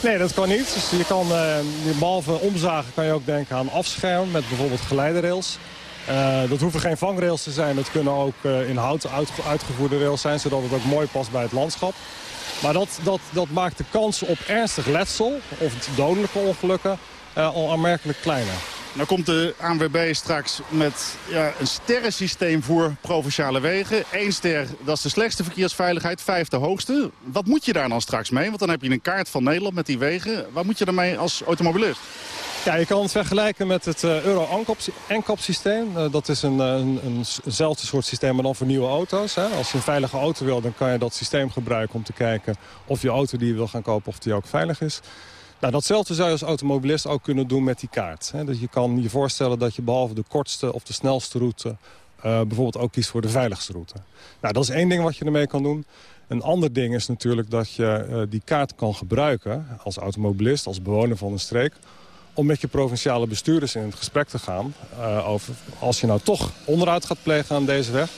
Nee, dat kan niet. Dus je kan, uh, behalve omzagen kan je ook denken aan afschermen met bijvoorbeeld geleiderrails. Uh, dat hoeven geen vangrails te zijn. Dat kunnen ook uh, in hout uitgevoerde rails zijn, zodat het ook mooi past bij het landschap. Maar dat, dat, dat maakt de kans op ernstig letsel of dodelijke ongelukken al aanmerkelijk kleiner. Nou komt de ANWB straks met ja, een sterrensysteem voor provinciale wegen. Eén ster, dat is de slechtste verkeersveiligheid, vijf de hoogste. Wat moet je daar dan straks mee? Want dan heb je een kaart van Nederland met die wegen. Wat moet je daarmee als automobilist? Ja, je kan het vergelijken met het uh, Euro NCAP systeem. Uh, dat is een, een, een, eenzelfde soort systeem, maar dan voor nieuwe auto's. Hè. Als je een veilige auto wil, dan kan je dat systeem gebruiken om te kijken of je auto die je wil gaan kopen, of die ook veilig is. Nou, datzelfde zou je als automobilist ook kunnen doen met die kaart. Hè. Je kan je voorstellen dat je behalve de kortste of de snelste route... Bijvoorbeeld ook kiest voor de veiligste route. Nou, dat is één ding wat je ermee kan doen. Een ander ding is natuurlijk dat je die kaart kan gebruiken... als automobilist, als bewoner van een streek... om met je provinciale bestuurders in het gesprek te gaan... Uh, over als je nou toch onderhoud gaat plegen aan deze weg...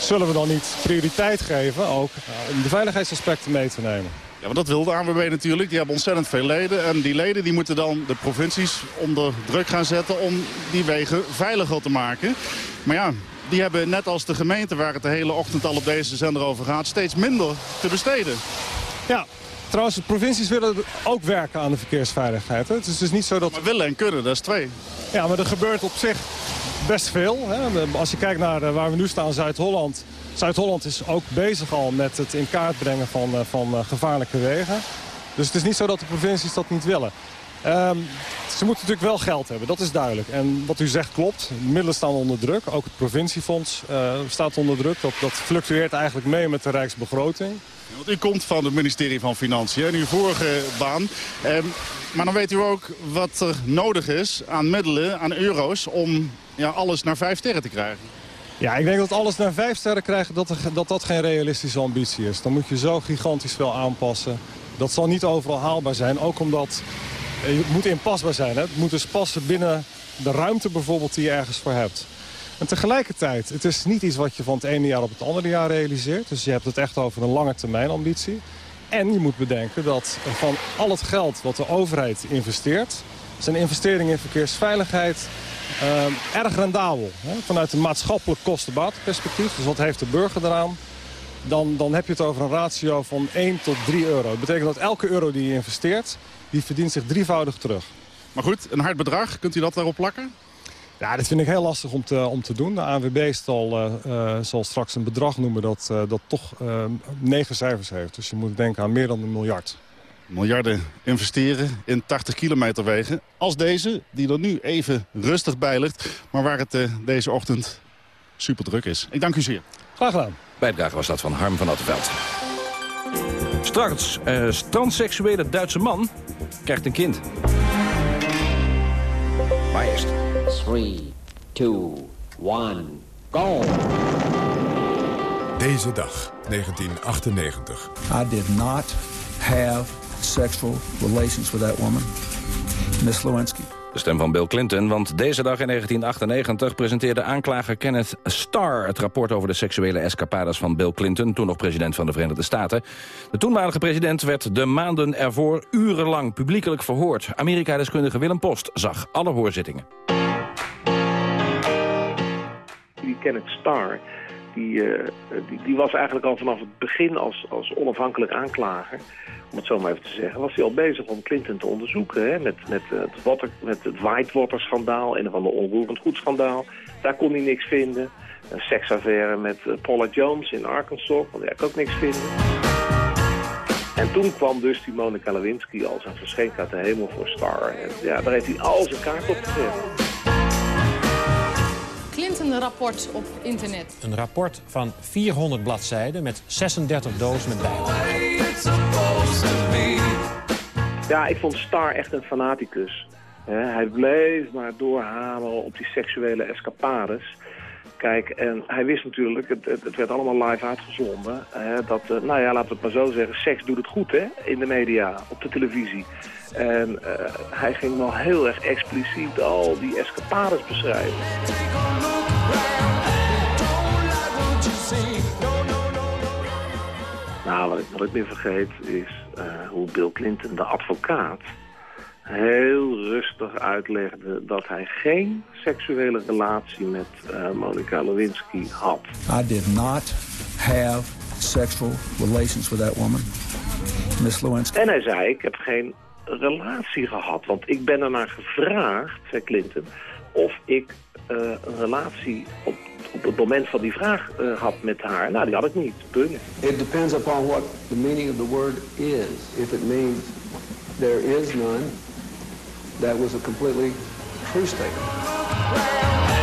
zullen we dan niet prioriteit geven ook om de veiligheidsaspecten mee te nemen. Ja, want dat wil de ANWB natuurlijk. Die hebben ontzettend veel leden. En die leden die moeten dan de provincies onder druk gaan zetten... om die wegen veiliger te maken. Maar ja, die hebben net als de gemeente... waar het de hele ochtend al op deze zender over gaat... steeds minder te besteden. Ja, Trouwens, de provincies willen ook werken aan de verkeersveiligheid. Hè? Het is dus niet zo dat... Maar willen en kunnen, dat is twee. Ja, maar er gebeurt op zich best veel. Hè? Als je kijkt naar eh, waar we nu staan, Zuid-Holland... Zuid-Holland is ook bezig al met het in kaart brengen van, eh, van eh, gevaarlijke wegen. Dus het is niet zo dat de provincies dat niet willen. Um, ze moeten natuurlijk wel geld hebben, dat is duidelijk. En wat u zegt klopt, de middelen staan onder druk. Ook het provinciefonds uh, staat onder druk. Dat, dat fluctueert eigenlijk mee met de rijksbegroting. Want u komt van het ministerie van Financiën, in uw vorige baan. Um, maar dan weet u ook wat er nodig is aan middelen, aan euro's... om ja, alles naar vijf sterren te krijgen. Ja, ik denk dat alles naar vijf sterren krijgen, dat, dat dat geen realistische ambitie is. Dan moet je zo gigantisch veel aanpassen. Dat zal niet overal haalbaar zijn, ook omdat eh, het moet inpasbaar zijn. Hè? Het moet dus passen binnen de ruimte bijvoorbeeld die je ergens voor hebt. En tegelijkertijd, het is niet iets wat je van het ene jaar op het andere jaar realiseert. Dus je hebt het echt over een lange termijn ambitie. En je moet bedenken dat van al het geld wat de overheid investeert... zijn investeringen in verkeersveiligheid, uh, erg rendabel. Hè? Vanuit een maatschappelijk kostenbatenperspectief. Dus wat heeft de burger eraan? Dan, dan heb je het over een ratio van 1 tot 3 euro. Dat betekent dat elke euro die je investeert, die verdient zich drievoudig terug. Maar goed, een hard bedrag, kunt u dat daarop plakken? Ja, dat vind ik heel lastig om te, om te doen. De ANWB zal, uh, uh, zal straks een bedrag noemen dat, uh, dat toch negen cijfers heeft. Dus je moet denken aan meer dan een miljard miljarden investeren in 80 kilometer wegen. Als deze, die er nu even rustig bij ligt. Maar waar het uh, deze ochtend super druk is. Ik dank u zeer. Graag gedaan. Bijdrage was dat van Harm van Attenveld. Straks, uh, transseksuele Duitse man krijgt een kind. Eerst. 3, 2, 1, go! Deze dag, 1998. I did not have sexual relations with that woman, Miss Lewinsky. De stem van Bill Clinton, want deze dag in 1998 presenteerde aanklager Kenneth Starr... het rapport over de seksuele escapades van Bill Clinton... toen nog president van de Verenigde Staten. De toenmalige president werd de maanden ervoor urenlang publiekelijk verhoord. Amerika-deskundige Willem Post zag alle hoorzittingen. Kenneth Starr die, uh, die, die, was eigenlijk al vanaf het begin als, als onafhankelijk aanklager, om het zo maar even te zeggen, was hij al bezig om Clinton te onderzoeken. Hè, met, met, het water, met het Whitewater-schandaal, een van de onroerend goed-schandaal. Daar kon hij niks vinden. Een seksaffaire met uh, Paula Jones in Arkansas, kon hij ook niks vinden. En toen kwam dus die Monica Lewinsky als een verschenk uit de hemel voor Star. En ja, daar heeft hij al zijn kaart op gezet. Clinton-rapport op internet. Een rapport van 400 bladzijden met 36 dozen met bijlagen. Ja, ik vond Star echt een fanaticus. hij bleef maar doorhalen op die seksuele escapades. Kijk, en hij wist natuurlijk, het, het, werd allemaal live uitgezonden... Hè, dat, uh, nou ja, laten we het maar zo zeggen, seks doet het goed, hè, in de media, op de televisie. En uh, hij ging wel heel erg expliciet al die escapades beschrijven. Nou, wat ik nooit meer vergeet is uh, hoe Bill Clinton, de advocaat heel rustig uitlegde dat hij geen seksuele relatie met uh, Monica Lewinsky had. I did not have sexual relations with that woman, Miss Lewinsky. En hij zei, ik heb geen relatie gehad, want ik ben ernaar gevraagd, zei Clinton, of ik een relatie op, op het moment van die vraag uh, had met haar. Nou, die had ik niet. Punt. It depends upon what the meaning of the word is. If it means there is none, that was a completely true statement.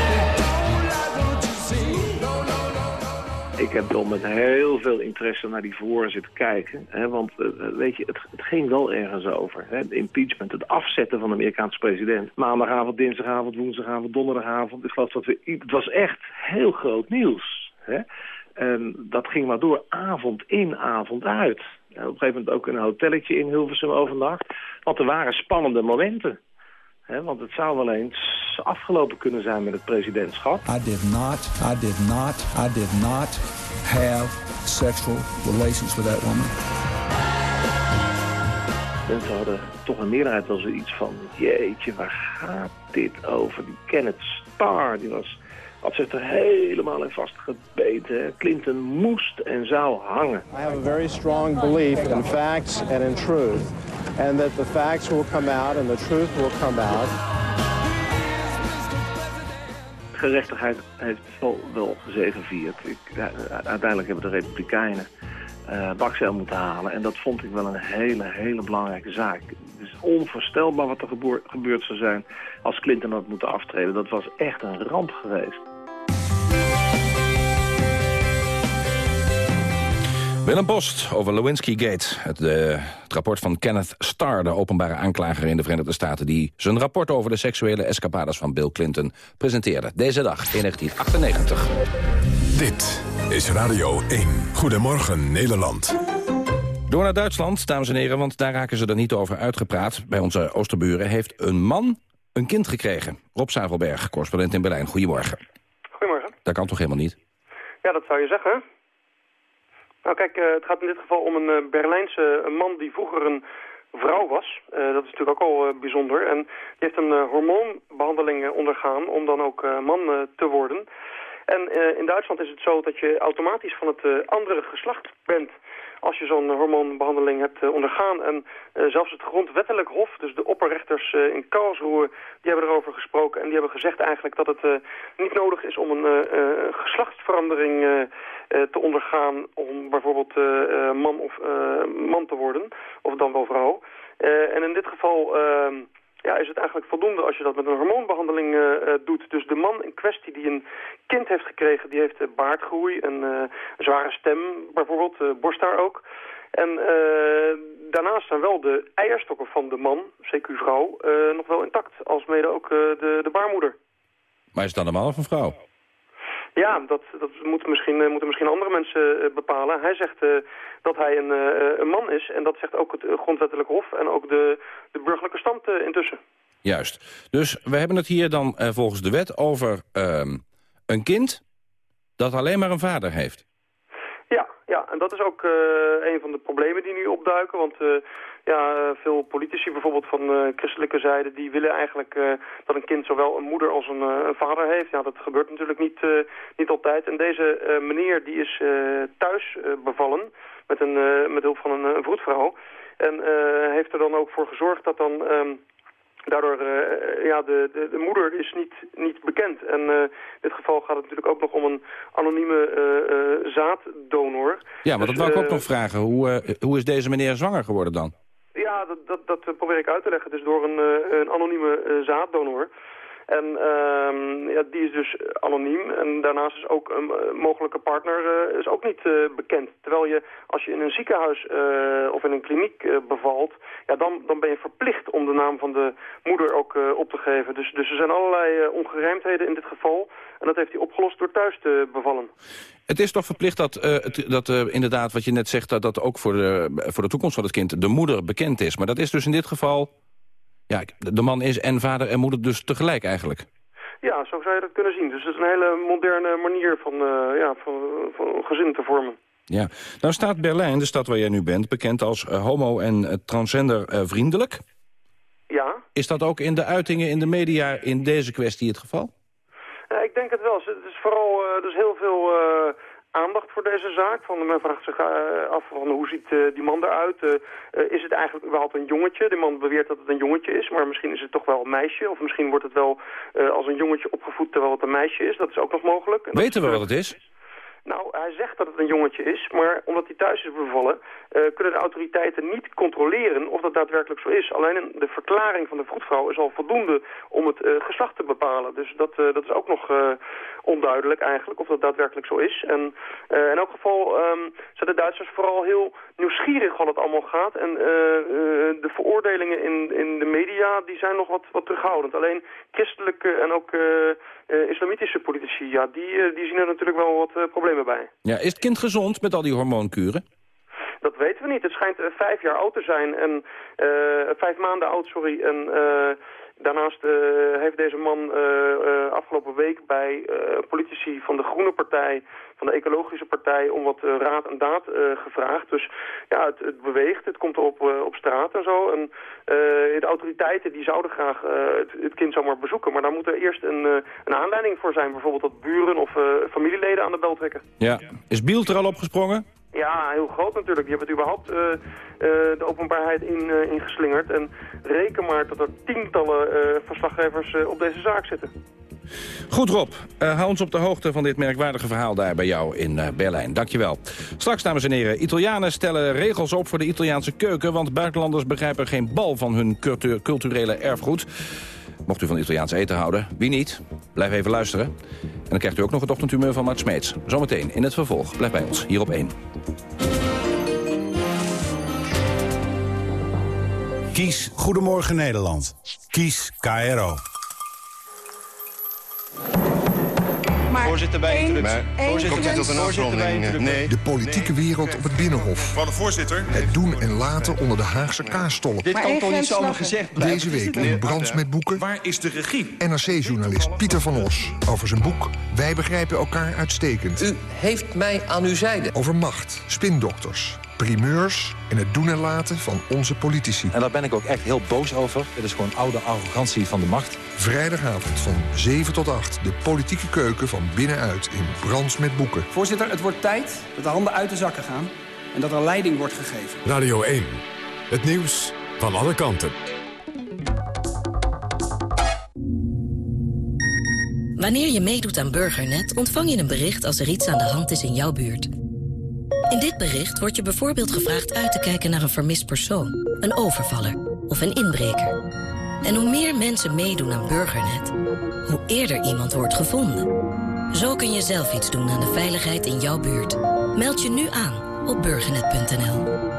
Ik heb wel met heel veel interesse naar die voor zitten kijken. Hè, want uh, weet je, het, ging wel ergens over. Hè, de impeachment, het afzetten van de Amerikaanse president. Maandagavond, dinsdagavond, woensdagavond, donderdagavond. Ik geloof dat we, het was echt heel groot nieuws. Hè. En dat ging maar door avond in, avond uit. Ja, op een gegeven moment ook in een hotelletje in Hilversum overnacht. Want er waren spannende momenten. He, want het zou wel eens afgelopen kunnen zijn met het presidentschap. I did not, I did not, I did not have sexual relations with that woman. Mensen hadden toch een meerderheid wel zoiets van... jeetje, waar gaat dit over? Die Kenneth Starr, die was, had zich er helemaal in vastgebeten. Clinton moest en zou hangen. I have a very strong belief in facts and in truth. And that the facts will come out and the truth will come out. Gerechtigheid heeft wel, gezegevierd. Ik, uiteindelijk hebben de Republikeinen uh, moeten halen. En dat vond ik wel een hele, hele belangrijke zaak. Het is onvoorstelbaar wat er gebeurd zou zijn als Clinton had moeten aftreden. Dat was echt een ramp geweest. Willem Post over Lewinsky Gate. Het, uh, het, rapport van Kenneth Starr, de openbare aanklager in de Verenigde Staten... die zijn rapport over de seksuele escapades van Bill Clinton presenteerde. Deze dag in 1998. Dit is Radio 1. Goedemorgen Nederland. Door naar Duitsland, dames en heren, want daar raken ze er niet over uitgepraat. Bij onze Oosterburen heeft een man een kind gekregen. Rob Zavelberg, correspondent in Berlijn. Goedemorgen. Goedemorgen. Dat kan toch helemaal niet? Ja, dat zou je zeggen. Nou kijk, uh, het gaat in dit geval om een uh, Berlijnse een man die vroeger een vrouw was. Dat is natuurlijk ook al bijzonder. En die heeft een hormoonbehandeling ondergaan om dan ook man te worden. En in Duitsland is het zo dat je automatisch van het andere geslacht bent als je zo'n hormoonbehandeling hebt ondergaan. En zelfs het grondwettelijk hof, dus de opperrechters in Karlsruhe, die hebben erover gesproken. En die hebben gezegd eigenlijk dat het niet nodig is om een geslachtsverandering te ondergaan om bijvoorbeeld man of man te worden, of dan wel vrouw. en in dit geval ehm, ja, is het eigenlijk voldoende als je dat met een hormoonbehandeling uh, doet. Dus de man in kwestie die een kind heeft gekregen, die heeft uh, baardgroei, een uh, zware stem bijvoorbeeld, borsthaar ook. En daarnaast zijn wel de eierstokken van de man, CQ vrouw, nog wel intact. Als mede ook de, de baarmoeder. Maar is het dan man of een vrouw? Ja, dat, dat moeten, misschien, moeten misschien andere mensen bepalen. Hij zegt dat hij een, een, man is en dat zegt ook het grondwettelijk hof en ook de, de burgerlijke stand intussen. Juist. Dus we hebben het hier dan volgens de wet over ehm, een kind dat alleen maar een vader heeft. Ja, ja, en dat is ook een van de problemen die nu opduiken. Want ja, veel politici bijvoorbeeld van uh, christelijke zijde... die willen eigenlijk dat een kind zowel een moeder als een, een vader heeft. Ja, dat gebeurt natuurlijk niet, niet altijd. En deze meneer die is thuis bevallen met, een, met hulp van een, een vroedvrouw. En heeft er dan ook voor gezorgd dat dan... Um, Daardoor, uh, ja, de, de, de, moeder is niet, niet bekend. En uh, in dit geval gaat het natuurlijk ook nog om een anonieme uh, zaaddonor. Ja, maar dus, dat wou ik ook nog vragen. Hoe, hoe is deze meneer zwanger geworden dan? Ja, dat, dat, dat probeer ik uit te leggen. Dus door een, een anonieme zaaddonor. En ehm, ja, die is dus anoniem. En daarnaast is ook een eh, mogelijke partner is ook niet bekend. Terwijl je, als je in een ziekenhuis of in een kliniek bevalt... Ja, dan, dan ben je verplicht om de naam van de moeder ook op te geven. Dus, dus er zijn allerlei ongerijmdheden in dit geval. En dat heeft hij opgelost door thuis te bevallen. Het is toch verplicht dat, dat inderdaad, wat je net zegt... dat dat ook voor de, voor de toekomst van het kind de moeder bekend is. Maar dat is dus in dit geval... Ja, de man is en vader en moeder dus tegelijk eigenlijk. Ja, zo zou je dat kunnen zien. Dus het is een hele moderne manier van, uh, ja, van, van gezin te vormen. Ja, nou staat Berlijn, de stad waar jij nu bent, bekend als homo- en transgender vriendelijk. Ja. Is dat ook in de uitingen in de media in deze kwestie het geval? Ja, ik denk het wel. Het is vooral dus heel veel aandacht voor deze zaak. Van, men vraagt zich uh, af van hoe ziet die man eruit? is het eigenlijk überhaupt een jongetje? De man beweert dat het een jongetje is, maar misschien is het toch wel een meisje. Of misschien wordt het wel als een jongetje opgevoed terwijl het een meisje is. Dat is ook nog mogelijk. En Weten we wat het is? Nou, hij zegt dat het een jongetje is, maar omdat hij thuis is bevallen... Uh, kunnen de autoriteiten niet controleren of dat daadwerkelijk zo is. Alleen de verklaring van de vroedvrouw is al voldoende om het uh, geslacht te bepalen. Dus dat, uh, dat is ook nog onduidelijk eigenlijk, of dat daadwerkelijk zo is. En in elk geval um, zijn de Duitsers vooral heel nieuwsgierig wat het allemaal gaat. En de veroordelingen in, in de media die zijn nog wat, wat terughoudend. Alleen christelijke en ook islamitische politici, ja, die, die zien er natuurlijk wel wat problemen bij. Ja, is het kind gezond met al die hormoonkuren? Dat weten we niet. Het schijnt vijf jaar oud te zijn en vijf maanden oud, sorry. En daarnaast heeft deze man afgelopen week bij politici van de Groene Partij, van de Ecologische Partij, om wat raad en daad gevraagd. Dus ja, het, het, beweegt, het komt op, op straat en zo. En de autoriteiten die zouden graag het, het, kind zomaar bezoeken. Maar daar moet er eerst een, een aanleiding voor zijn. Bijvoorbeeld dat buren of familieleden aan de bel trekken. Ja. Is Bielt er al opgesprongen? Ja, heel groot natuurlijk. Die hebben het überhaupt uh, uh, de openbaarheid in, uh, ingeslingerd. En reken maar dat er tientallen verslaggevers op deze zaak zitten. Goed Rob, hou ons op de hoogte van dit merkwaardige verhaal daar bij jou in Berlijn. Dankjewel. Straks, dames en heren, Italianen stellen regels op voor de Italiaanse keuken... want buitenlanders begrijpen geen bal van hun culturele erfgoed. Mocht u van Italiaans eten houden, wie niet? Blijf even luisteren. En dan krijgt u ook nog het ochtendhumeur van Mart Smeets. Zometeen in het vervolg. Blijf bij ons, hier op 1. Kies Goedemorgen Nederland. Kies KRO. Voorzitter bij introductie. Voorzitter, tot een afronding? Nee. De politieke wereld op het Binnenhof. Van de voorzitter. Het doen en laten onder de Haagse kaastollen. Dit kan toch niet zomaar gezegd blijven? Deze week in Brands met Boeken. Waar is de regie? NRC-journalist Pieter van Os. Over zijn boek Wij begrijpen elkaar uitstekend. U heeft mij aan uw zijde. Over macht, spindokters, primeurs en het doen en laten van onze politici. En daar ben ik ook echt heel boos over. Dit is gewoon oude arrogantie van de macht. Vrijdagavond van 7 tot 8. De politieke keuken van binnenuit in Brands met Boeken. Voorzitter, het wordt tijd dat de handen uit de zakken gaan... en dat er leiding wordt gegeven. Radio 1. Het nieuws van alle kanten. Wanneer je meedoet aan Burgernet ontvang je een bericht als er iets aan de hand is in jouw buurt. In dit bericht wordt je bijvoorbeeld gevraagd uit te kijken naar een vermist persoon, een overvaller of een inbreker. En hoe meer mensen meedoen aan Burgernet, hoe eerder iemand wordt gevonden. Zo kun je zelf iets doen aan de veiligheid in jouw buurt. Meld je nu aan op burgernet.nl.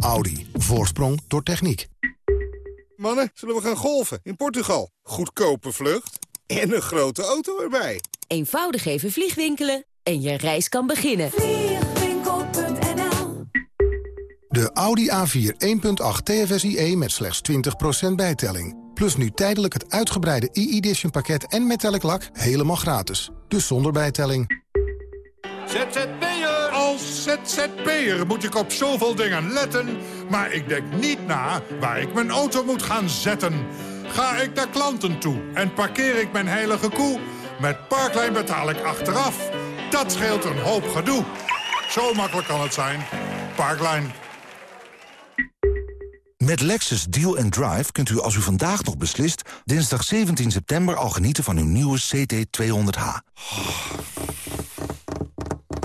Audi. Voorsprong door techniek. Mannen, zullen we gaan golfen in Portugal? Goedkope vlucht en een grote auto erbij. Eenvoudig even vliegwinkelen en je reis kan beginnen. Vliegwinkel.nl De Audi A4 1.8 TFSIe met slechts 20% bijtelling. Plus nu tijdelijk het uitgebreide e-edition pakket en metallic lak helemaal gratis. Dus zonder bijtelling. ZZP'er! Als ZZP'er moet ik op zoveel dingen letten... maar ik denk niet na waar ik mijn auto moet gaan zetten. Ga ik naar klanten toe en parkeer ik mijn heilige koe... met Parklijn betaal ik achteraf. Dat scheelt een hoop gedoe. Zo makkelijk kan het zijn. Parklijn. Met Lexus Deal and Drive kunt u als u vandaag nog beslist... dinsdag 17 september al genieten van uw nieuwe CT200H.